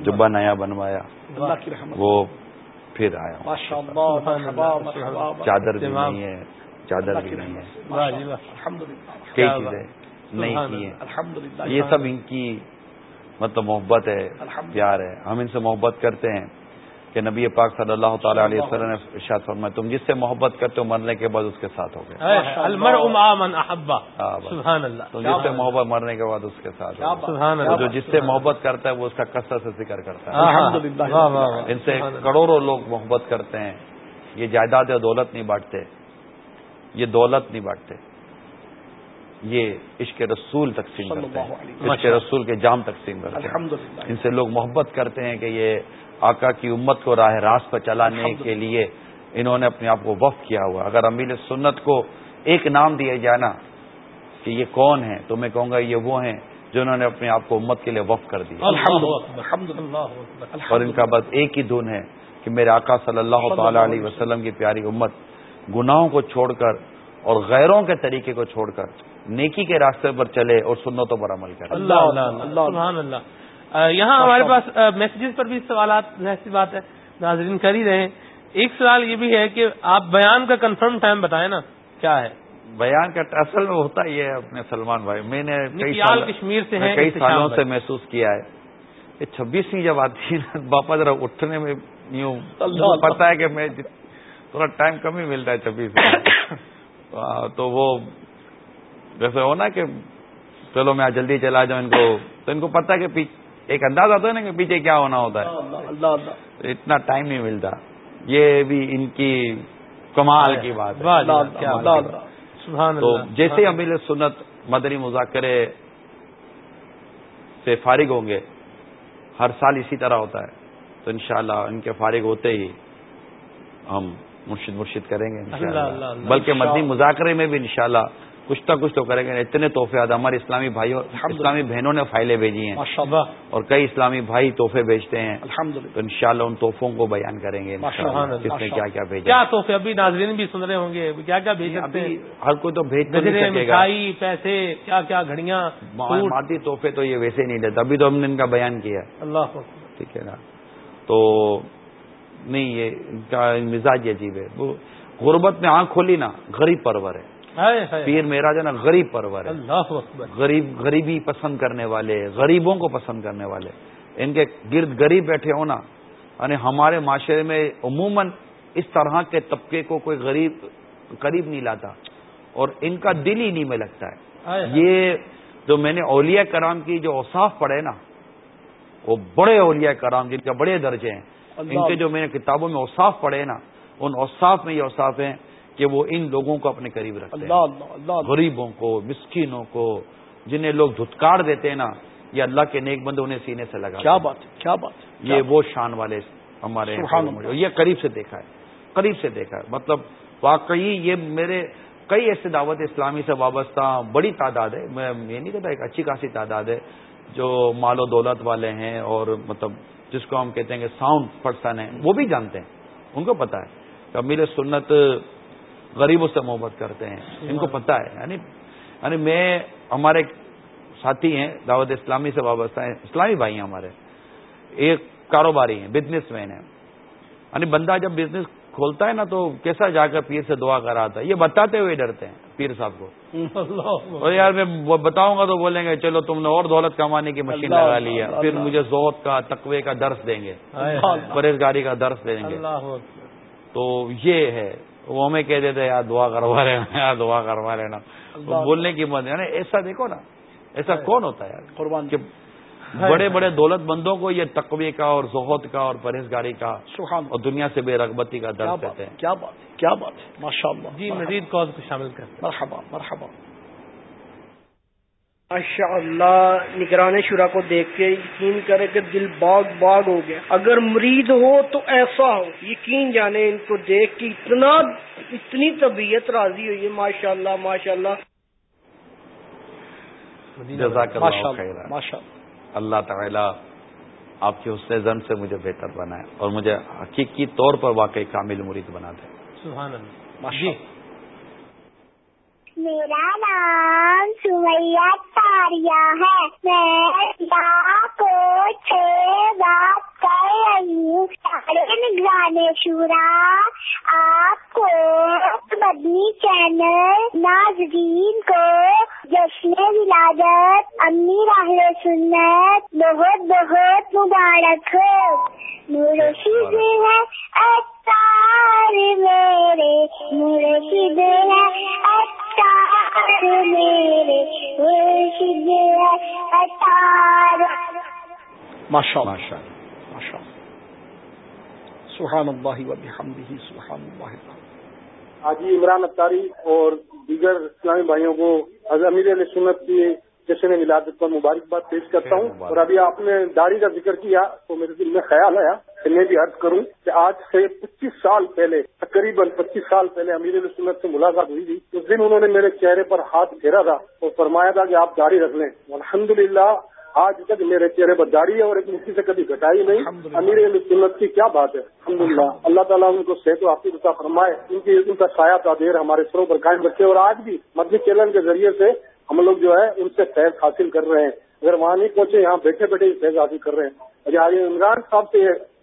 جبا نیا بنوایا۔ وہ پھر آیا چادر بھی نہیں ہے چادر بھی نہیں ہے۔ کئی چیزیں نہیں کی ہیں۔ یہ سب ان کی مطلب محبت ہے پیار ہے۔ ہم ان سے محبت کرتے ہیں۔ کہ نبی پاک صلی اللہ تعالی علیہ وسلم نے ارشاد فرمایا تم جس سے محبت کرتے ہو مرنے کے بعد اس کے ساتھ ہو گئے۔ تم جس سے محبت مرنے کے بعد اس کے ساتھ جو جس سے محبت کرتا ہے وہ اس کا کثرت سے ذکر کرتا ہے۔ ان سے کروڑوں لوگ محبت کرتے ہیں۔ یہ جائیداد دولت نہیں بانٹتے۔ یہ دولت نہیں بانٹتے۔ یہ عشق رسول تقسیم کرتے ہیں۔ عشق رسول کے جام تقسیم کرتے ہیں۔ ان سے لوگ محبت کرتے ہیں کہ یہ آقا کی امت کو راہ راست پر چلانے کے لیے انہوں نے اپنے آپ کو وف کیا ہوا۔ اگر امیل سنت کو ایک نام دیا جائے نا کہ یہ کون ہے تو میں کہوں گا یہ وہ ہیں جنہوں نے اپنے آپ کو امت کے لیے وف کر دیا۔ اور ان کا بس ایک ہی دھن ہے کہ میرے آقا صلی اللہ تعالی علیہ وسلم. کی پیاری امت گناہوں کو چھوڑ کر اور غیروں کے طریقے کو چھوڑ کر نیکی کے راستے پر چلے اور سنتوں پر عمل کرے۔ اللہ اللہ. یہاں ہمارے پاس میسجز پر بھی سوالات بات ہے ناظرین کر ہی رہے ہیں۔ ایک سوال یہ بھی ہے کہ آپ بیان کا کنفرم ٹائم بتائیں نا کیا ہے؟ بیان کا اصل میں ہوتا ہی ہے اپنے سلمان بھائی میں نے کئی کشمیر سے کئی سالوں سے محسوس کیا ہے۔ یہ چھبیسویں جب آتی ہے نا باپا ذرا اٹھنے میں یوں پتا ہے کہ میں تھوڑا ٹائم کم ہی ملتا ہے چھبیس تو وہ جیسے ہو نا کہ چلو میں جلدی چلا جاؤں ان کو تو ان کو پتا کہ ایک انداز آتا ہے نا کہ پیچھے کیا ہونا ہوتا ہے۔ اتنا ٹائم نہیں ملتا۔ یہ بھی ان کی کمال کی بات تو جیسے امیل سنت مدنی مذاکرے سے فارغ ہوں گے ہر سال اسی طرح ہوتا ہے۔ تو انشاءاللہ ان کے فارغ ہوتے ہی ہم مرشد مرشد کریں گے بلکہ مدنی مذاکرے میں بھی انشاءاللہ کچھ نہ کچھ تو کریں گے۔ اتنے تحفے آدھے ہمارے اسلامی بھائیوں اسلامی بہنوں نے فائلیں بھیجی ہیں۔ اور کئی اسلامی بھائی تحفے بھیجتے ہیں۔ تو ان شاء اللہ ان تحفوں کو بیان کریں گے۔ کس نے کیا کیا بھیجا؟ کیا تحفے؟ ابھی ناظرین بھی سن رہے ہوں گے۔ کیا کیا بھیج ابھی ہر کوئی تو بھیج مٹھائی پیسے کیا کیا گھڑیاں مادی تحفے تو یہ ویسے نہیں دیتا ابھی تو ہم نے ان کا بیان کیا۔ اللہ ٹھیک ہے نا۔ تو نہیں یہ ان کا مزاج عجیب ہے۔ وہ غربت میں آنکھ کھولی نا غریب پرور ہے۔ پیر میرا جو نا غریب پرور ہے۔ غریب غریبی پسند کرنے والے غریبوں کو پسند کرنے والے ان کے گرد غریب بیٹھے ہونا یعنی ہمارے معاشرے میں عموماً اس طرح کے طبقے کو کوئی غریب قریب نہیں لاتا۔ اور ان کا دل ہی نہیں میں لگتا ہے۔ یہ جو میں نے اولیاء کرام کی جو اوساف پڑھے نا وہ بڑے اولیاء کرام جن کا بڑے درجے ہیں۔ ان کے جو میں نے کتابوں میں اوساف پڑھے نا ان اوساف میں یہ اوساف ہیں کہ وہ ان لوگوں کو اپنے قریب رکھتے ہیں۔ غریبوں کو مسکینوں کو جنہیں لوگ دھتکار دیتے ہیں نا یہ اللہ کے نیک بندے انہیں سینے سے لگا کیا بات کیا بات یہ وہ شان والے ہمارے یہ قریب سے دیکھا ہے قریب سے دیکھا ہے۔ مطلب واقعی یہ میرے کئی ایسے دعوت اسلامی سے وابستہ بڑی تعداد ہے۔ میں یہ نہیں کہتا ایک اچھی خاصی تعداد ہے جو مال و دولت والے ہیں اور مطلب جس کو ہم کہتے ہیں کہ ساؤنڈ پرسن ہیں وہ بھی جانتے ہیں ان کو پتا ہے۔ کہ امیر سنت غریبوں سے محبت کرتے ہیں ان کو پتہ ہے۔ یعنی یعنی میں ہمارے ساتھی ہیں دعوت اسلامی سے وابستہ ہیں اسلامی بھائی ہیں ہمارے۔ ایک کاروباری ہیں بزنس مین ہیں۔ یعنی بندہ جب بزنس کھولتا ہے نا تو کیسا جا کر پیر سے دعا کراتا ہے؟ یہ بتاتے ہوئے ڈرتے ہیں پیر صاحب کو۔ اور یار میں بتاؤں گا تو بولیں گے چلو تم نے اور دولت کمانے کی مشین لگا لی ہے پھر مجھے زہت کا تقوی کا درس دیں گے۔ پرہیزگاری کا درس دیں گے۔ تو یہ ہے وہ ہمیں کہہ دیتے یار دعا کروا لینا یار دعا کروا لینا۔ بولنے کی مت یعنی ایسا دیکھو نا ایسا کون ہوتا ہے قربان کہ بڑے بڑے دولت مندوں کو یہ تقوی کا اور زہد کا اور پرہیزگاری کا اور دنیا سے بے رغبتی کا درد دیتے ہیں۔ کیا بات کیا بات ہے ماشاء اللہ جی مزید کاز کو شامل کر مرحبا مرحبا۔ ماشاء اللہ نگران شورا کو دیکھ کے یقین کرے کہ دل باغ باغ ہو گیا۔ اگر مرید ہو تو ایسا ہو۔ یقین جانے ان کو دیکھ کے اتنا اتنی طبیعت راضی ہوئی ہے۔ ماشاء اللہ ماشاء اللہ ماشاء اللہ تعالیٰ آپ کے حسن زن سے مجھے بہتر بنائے اور مجھے حقیقی طور پر واقعی کامل مرید بنا دے۔ سبحان اللہ۔ جی۔ میرا نام سمیا تاریا ہے۔ میں کو چھ بات کر رہی ہوں۔ سارے نگران شورا، آپ کو بدنی چینل ناظرین کو جشن ولادت، امی راہل سنت، بہت بہت مبارک ہو۔ مرشد ہے اتار میرے مرشد ہے اتار میرے مرشد ہے اتار ماشاء ماشاء ماشاء سبحان اللہ و بحمدہ سبحان اللہ حاجی عمران اختاری اور دیگر اسلامی بھائیوں کو امیر علیہ سنت کی جشن ولادت پر مبارکباد پیش کرتا ہوں اور ابھی آپ نے داڑھی کا ذکر کیا تو میرے دل میں خیال آیا کہ میں بھی عرض کروں کہ آج سے پچیس سال پہلے تقریباً پچیس سال پہلے امیر علیہ سنت سے ملاقات ہوئی تھی۔ اس دن انہوں نے میرے چہرے پر ہاتھ پھیرا تھا اور فرمایا تھا کہ آپ داڑھی رکھ لیں۔ الحمد آج تک میرے چہرے پر داڑھی ہے اور ایک مٹی سے کبھی گھٹائی نہیں۔ امیر سنت کی کیا بات ہے؟ الحمد للہ اللہ تعالیٰ ان کو صحت و حافظ عطا فرمائے ان کی ان کا سایہ تعدیر ہمارے سروں پر قائم رکھے اور آج بھی مدنی چینل کے ذریعے سے ہم لوگ جو ہے ان سے فیض حاصل کر رہے ہیں۔ اگر وہاں نہیں پہنچے، یہاں بیٹھے بیٹھے فیض حاصل کر رہے ہیں۔ اچھا، اجاری عمران صاحب سے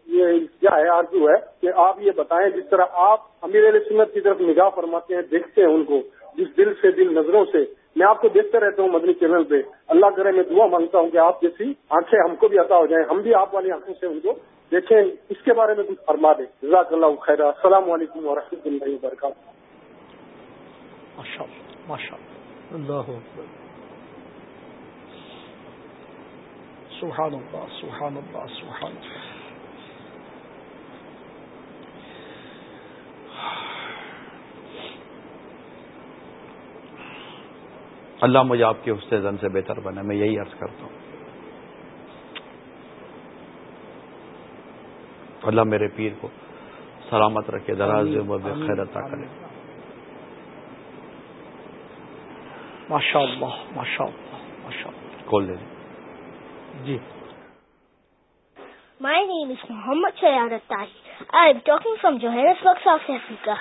یہ کیا ہے آرزو ہے کہ آپ یہ بتائیں جس طرح آپ امیر علیہ سنت کی طرف نگاہ فرماتے ہیں، دیکھتے ہیں ان کو، جس دل سے، دل نظروں سے۔ میں آپ کو دیکھتا رہتا ہوں مدنی چینل پہ۔ اللہ کرے میں دعا مانگتا ہوں کہ آپ جیسی آنکھیں ہم کو بھی عطا ہو جائیں، ہم بھی آپ والی آنکھوں سے ان کو دیکھیں۔ اس کے بارے میں کچھ فرما دیں۔ جزاک اللہ خیر السلام علیکم و رحمۃ اللہ وبرکاتہ سبحان اللہ سبحان اللہ سبحان اللہ۔ اللہ مجھے آپ کے حسن زن سے بہتر بنے میں یہی عرض کرتا ہوں۔ اللہ میرے پیر کو سلامت رکھے دراز خیر عطا کرے۔ ماشاء اللہ ماشاء اللہ ماشاء اللہ کھول دے جی My name is Muhammad Sayyad Attari. I am talking from Johannesburg, South Africa.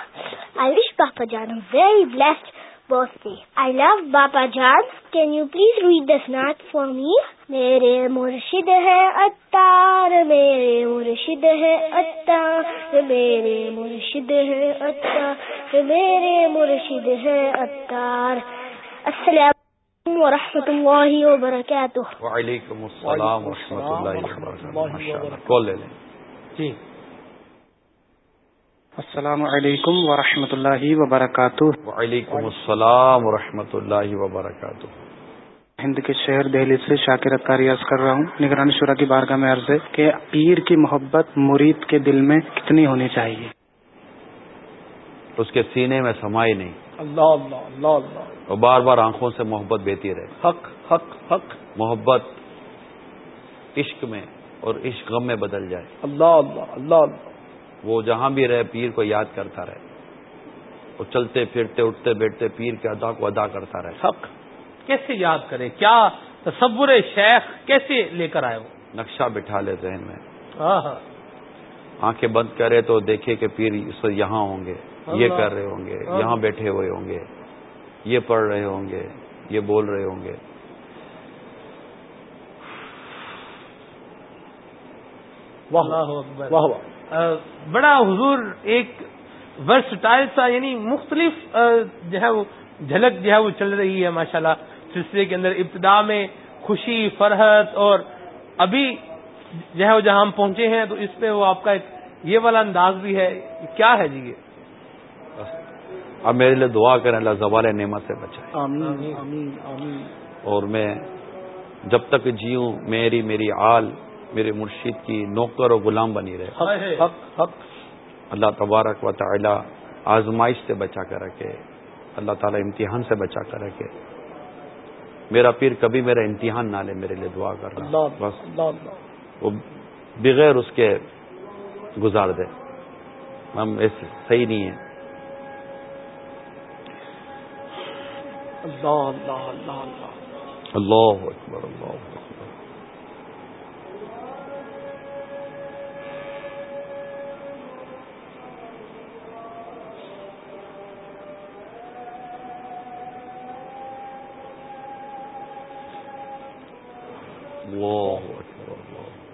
I wish Papa Jan a very blessed birthday. I love Baba Jan. Can you please read this note for me? میرے مرشد ہے اتار میرے مرشد ہے اتار میرے مرشد ہے اتار میرے مرشد ہے اتار السلام علیکم ورحمۃ اللہ وبرکاتہ۔ وعلیکم السلام ورحمۃ اللہ وبرکاتہ کال لے لیں۔ جی۔ السلام علیکم ورحمۃ اللہ وبرکاتہ۔ وعلیکم السلام ورحمۃ اللہ وبرکاتہ۔ ہند کے شہر دہلی سے شاکر اتاری عرض کر رہا ہوں۔ نگرانی شورا کی بارگاہ میں عرض ہے کہ پیر کی محبت مرید کے دل میں کتنی ہونی چاہیے؟ اس کے سینے میں سمائی نہیں۔ اللہ اللہ اللہ اللہ. اور بار بار آنکھوں سے محبت بیتی رہے۔ حق حق حق. محبت عشق میں اور عشق غم میں بدل جائے۔ اللہ اللہ اللہ اللہ. وہ جہاں بھی رہے پیر کو یاد کرتا رہے۔ وہ چلتے پھرتے اٹھتے بیٹھتے پیر کے ادا کو ادا کرتا رہے۔ حق. کیسے یاد کرے؟ کیا تصور شیخ کیسے لے کر آئے وہ؟ نقشہ بٹھا لے ذہن میں۔ آنکھیں بند کرے تو دیکھے کہ پیر اس یہاں ہوں گے۔ یہ کر رہے ہوں گے یہاں بیٹھے ہوئے ہوں گے یہ پڑھ رہے ہوں گے یہ بول رہے ہوں گے۔ واہ واہ بڑا حضور ایک ورسٹائل سا یعنی مختلف جو ہے وہ جھلک جو ہے وہ چل رہی ہے ماشاءاللہ۔ سلسلے کے اندر ابتدا میں خوشی فرحت اور ابھی جو ہے وہ جہاں ہم پہنچے ہیں تو اس پہ وہ آپ کا ایک یہ والا انداز بھی ہے کیا ہے جی یہ؟ اب میرے لیے دعا کریں اللہ زوال نعمت سے بچائے۔ آمین آمین آمین۔ اور میں جب تک جیوں میری میری آل میرے مرشید کی نوکر و غلام بنی رہے۔ حق حق اللہ تبارک و تعالی آزمائش سے بچا کر رکھے اللہ تعالی امتحان سے بچا کر رکھے۔ میرا پیر کبھی میرا امتحان نہ لے میرے لیے دعا کر رہا بس۔ وہ بغیر اس کے گزار دے۔ ہم ایسے صحیح نہیں ہے اللہ اللہ اللہ اللہ۔ اللہ اکبر اللہ اکبر۔ الله أكبر الله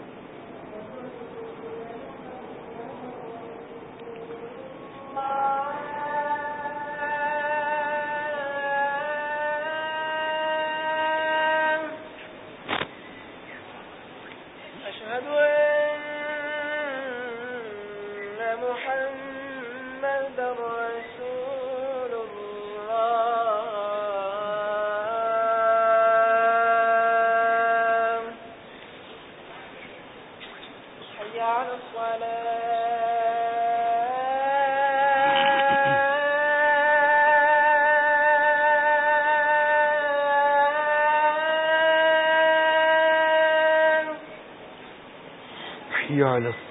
تعالی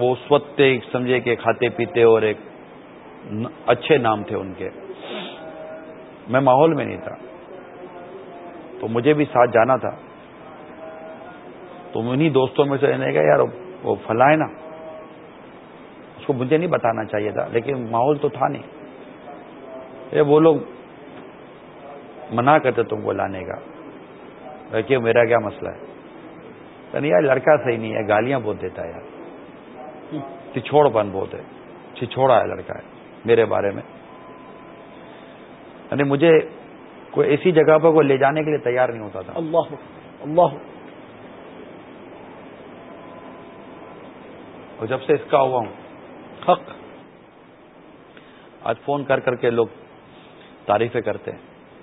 وہ اس وقت سمجھے کہ کھاتے پیتے اور ایک اچھے نام تھے ان کے۔ میں ماحول میں نہیں تھا۔ تو مجھے بھی ساتھ جانا تھا۔ تو انہیں دوستوں میں سے رہنے یار، وہ فلاں نا۔ اس کو مجھے نہیں بتانا چاہیے تھا، لیکن ماحول تو تھا نہیں۔ یہ وہ لوگ منع کرتے تم کو لانے کا۔ کہ میرا کیا مسئلہ ہے؟ یار، لڑکا صحیح نہیں ہے، گالیاں بہت دیتا ہے یار۔ چھوڑ پن بہت ہے چھوڑا ہے لڑکا ہے میرے بارے میں۔ یعنی مجھے کوئی ایسی جگہ پر کوئی لے جانے کے لیے تیار نہیں ہوتا تھا۔ اللہ اللہ اور جب سے اس کا ہوا ہوں حق۔ آج فون کر کر کے لوگ تعریفیں کرتے ہیں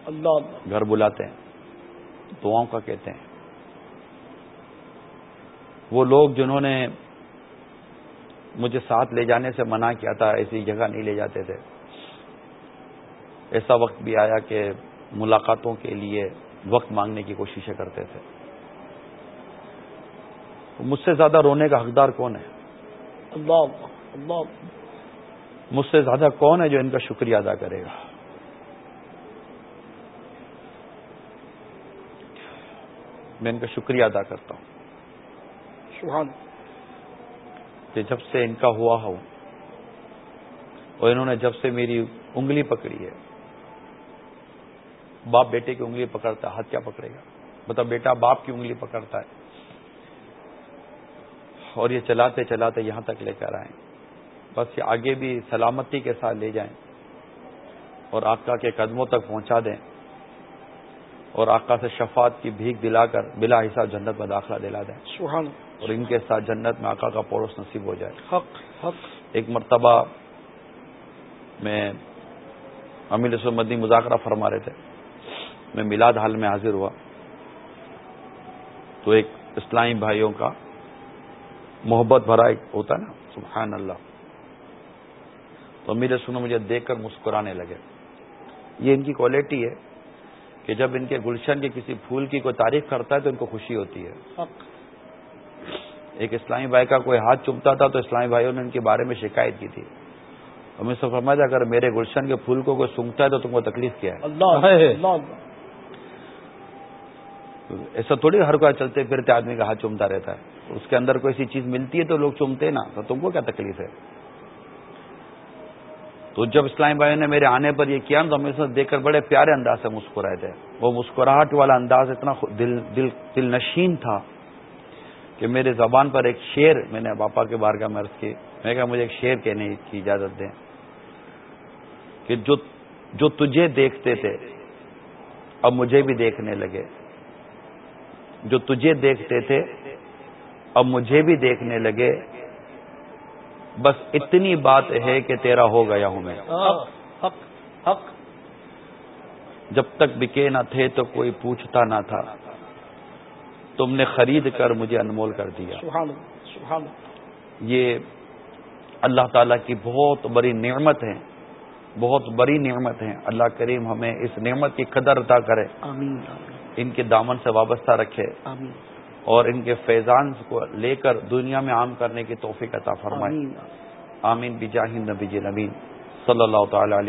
اللہ گھر بلاتے ہیں دعاؤں کا کہتے ہیں۔ وہ لوگ جنہوں نے مجھے ساتھ لے جانے سے منع کیا تھا ایسی جگہ نہیں لے جاتے تھے۔ ایسا وقت بھی آیا کہ ملاقاتوں کے لیے وقت مانگنے کی کوششیں کرتے تھے۔ مجھ سے زیادہ رونے کا حقدار کون ہے؟ اللہ اللہ۔ مجھ سے زیادہ کون ہے جو ان کا شکریہ ادا کرے گا؟ میں ان کا شکریہ ادا کرتا ہوں۔ سبحان کہ جب سے ان کا ہوا ہو اور انہوں نے جب سے میری انگلی پکڑی ہے، باپ بیٹے کی انگلی پکڑتا ہے، ہاتھ کیا پکڑے گا؟ مطلب بیٹا باپ کی انگلی پکڑتا ہے۔ اور یہ چلاتے چلاتے یہاں تک لے کر آئیں۔ بس یہ آگے بھی سلامتی کے ساتھ لے جائیں اور آقا کے قدموں تک پہنچا دیں اور آقا سے شفاعت کی بھیک دلا کر بلا حساب جنت میں داخلہ دلا دیں۔ سبحان اور ان کے ساتھ جنت میں آقا کا پڑوس نصیب ہو جائے۔ حق حق۔ ایک مرتبہ میں امیر مدنی مذاکرہ فرما رہے تھے۔ میں میلاد حال میں حاضر ہوا۔ تو ایک اسلامی بھائیوں کا محبت بھرا ایک ہوتا نا سبحان اللہ۔ تو میرے سنو مجھے دیکھ کر مسکرانے لگے۔ یہ ان کی کوالٹی ہے کہ جب ان کے گلشن کے کسی پھول کی کوئی تعریف کرتا ہے تو ان کو خوشی ہوتی ہے۔ ایک اسلامی بھائی کا کوئی ہاتھ چمتا تھا تو اسلامی بھائیوں نے ان کے بارے میں شکایت کی تھی۔ اور میں سب فرمایا اگر میرے گلشن کے پھول کو کوئی سونگتا ہے تو تم کو تکلیف کیا ہے؟ اللہ ایسا تھوڑی ہر کوئی چلتے پھرتے آدمی کا ہاتھ چومتا رہتا ہے۔ اس کے اندر کوئی ایسی چیز ملتی ہے تو لوگ چومتے نا تو تم کو کیا تکلیف ہے؟ تو جب اسلام بھائی نے میرے آنے پر یہ کیا نا تو ہم اس دیکھ کر بڑے پیارے انداز سے مسکرائے تھے۔ وہ مسکراہٹ والا انداز اتنا دل دل دل نشین تھا۔ کہ میرے زبان پر ایک شعر میں نے باپا کے بارگاہ میں عرض کی میں کہا مجھے ایک شعر کہنے کی اجازت دیں کہ جو جو تجھے دیکھتے تھے اب مجھے بھی دیکھنے لگے۔ جو تجھے دیکھتے تھے اب مجھے بھی دیکھنے لگے۔ بس اتنی بات ہے کہ تیرا ہو گیا ہوں میں۔ جب تک بکے نہ تھے تو کوئی پوچھتا نہ تھا۔ تم نے خرید کر مجھے انمول کر دیا۔ سبحان سبحان یہ اللہ تعالی کی بہت بڑی نعمت ہے۔ بہت بڑی نعمت ہے۔ اللہ کریم ہمیں اس نعمت کی قدر ادا کرے۔ آمین ان کے دامن سے وابستہ رکھے۔ آمین۔ اور ان کے فیضان کو لے کر دنیا میں عام کرنے کی توفیق عطا فرمائے۔ آمین بجاہ نبی نبین صلی اللہ تعالی علیہ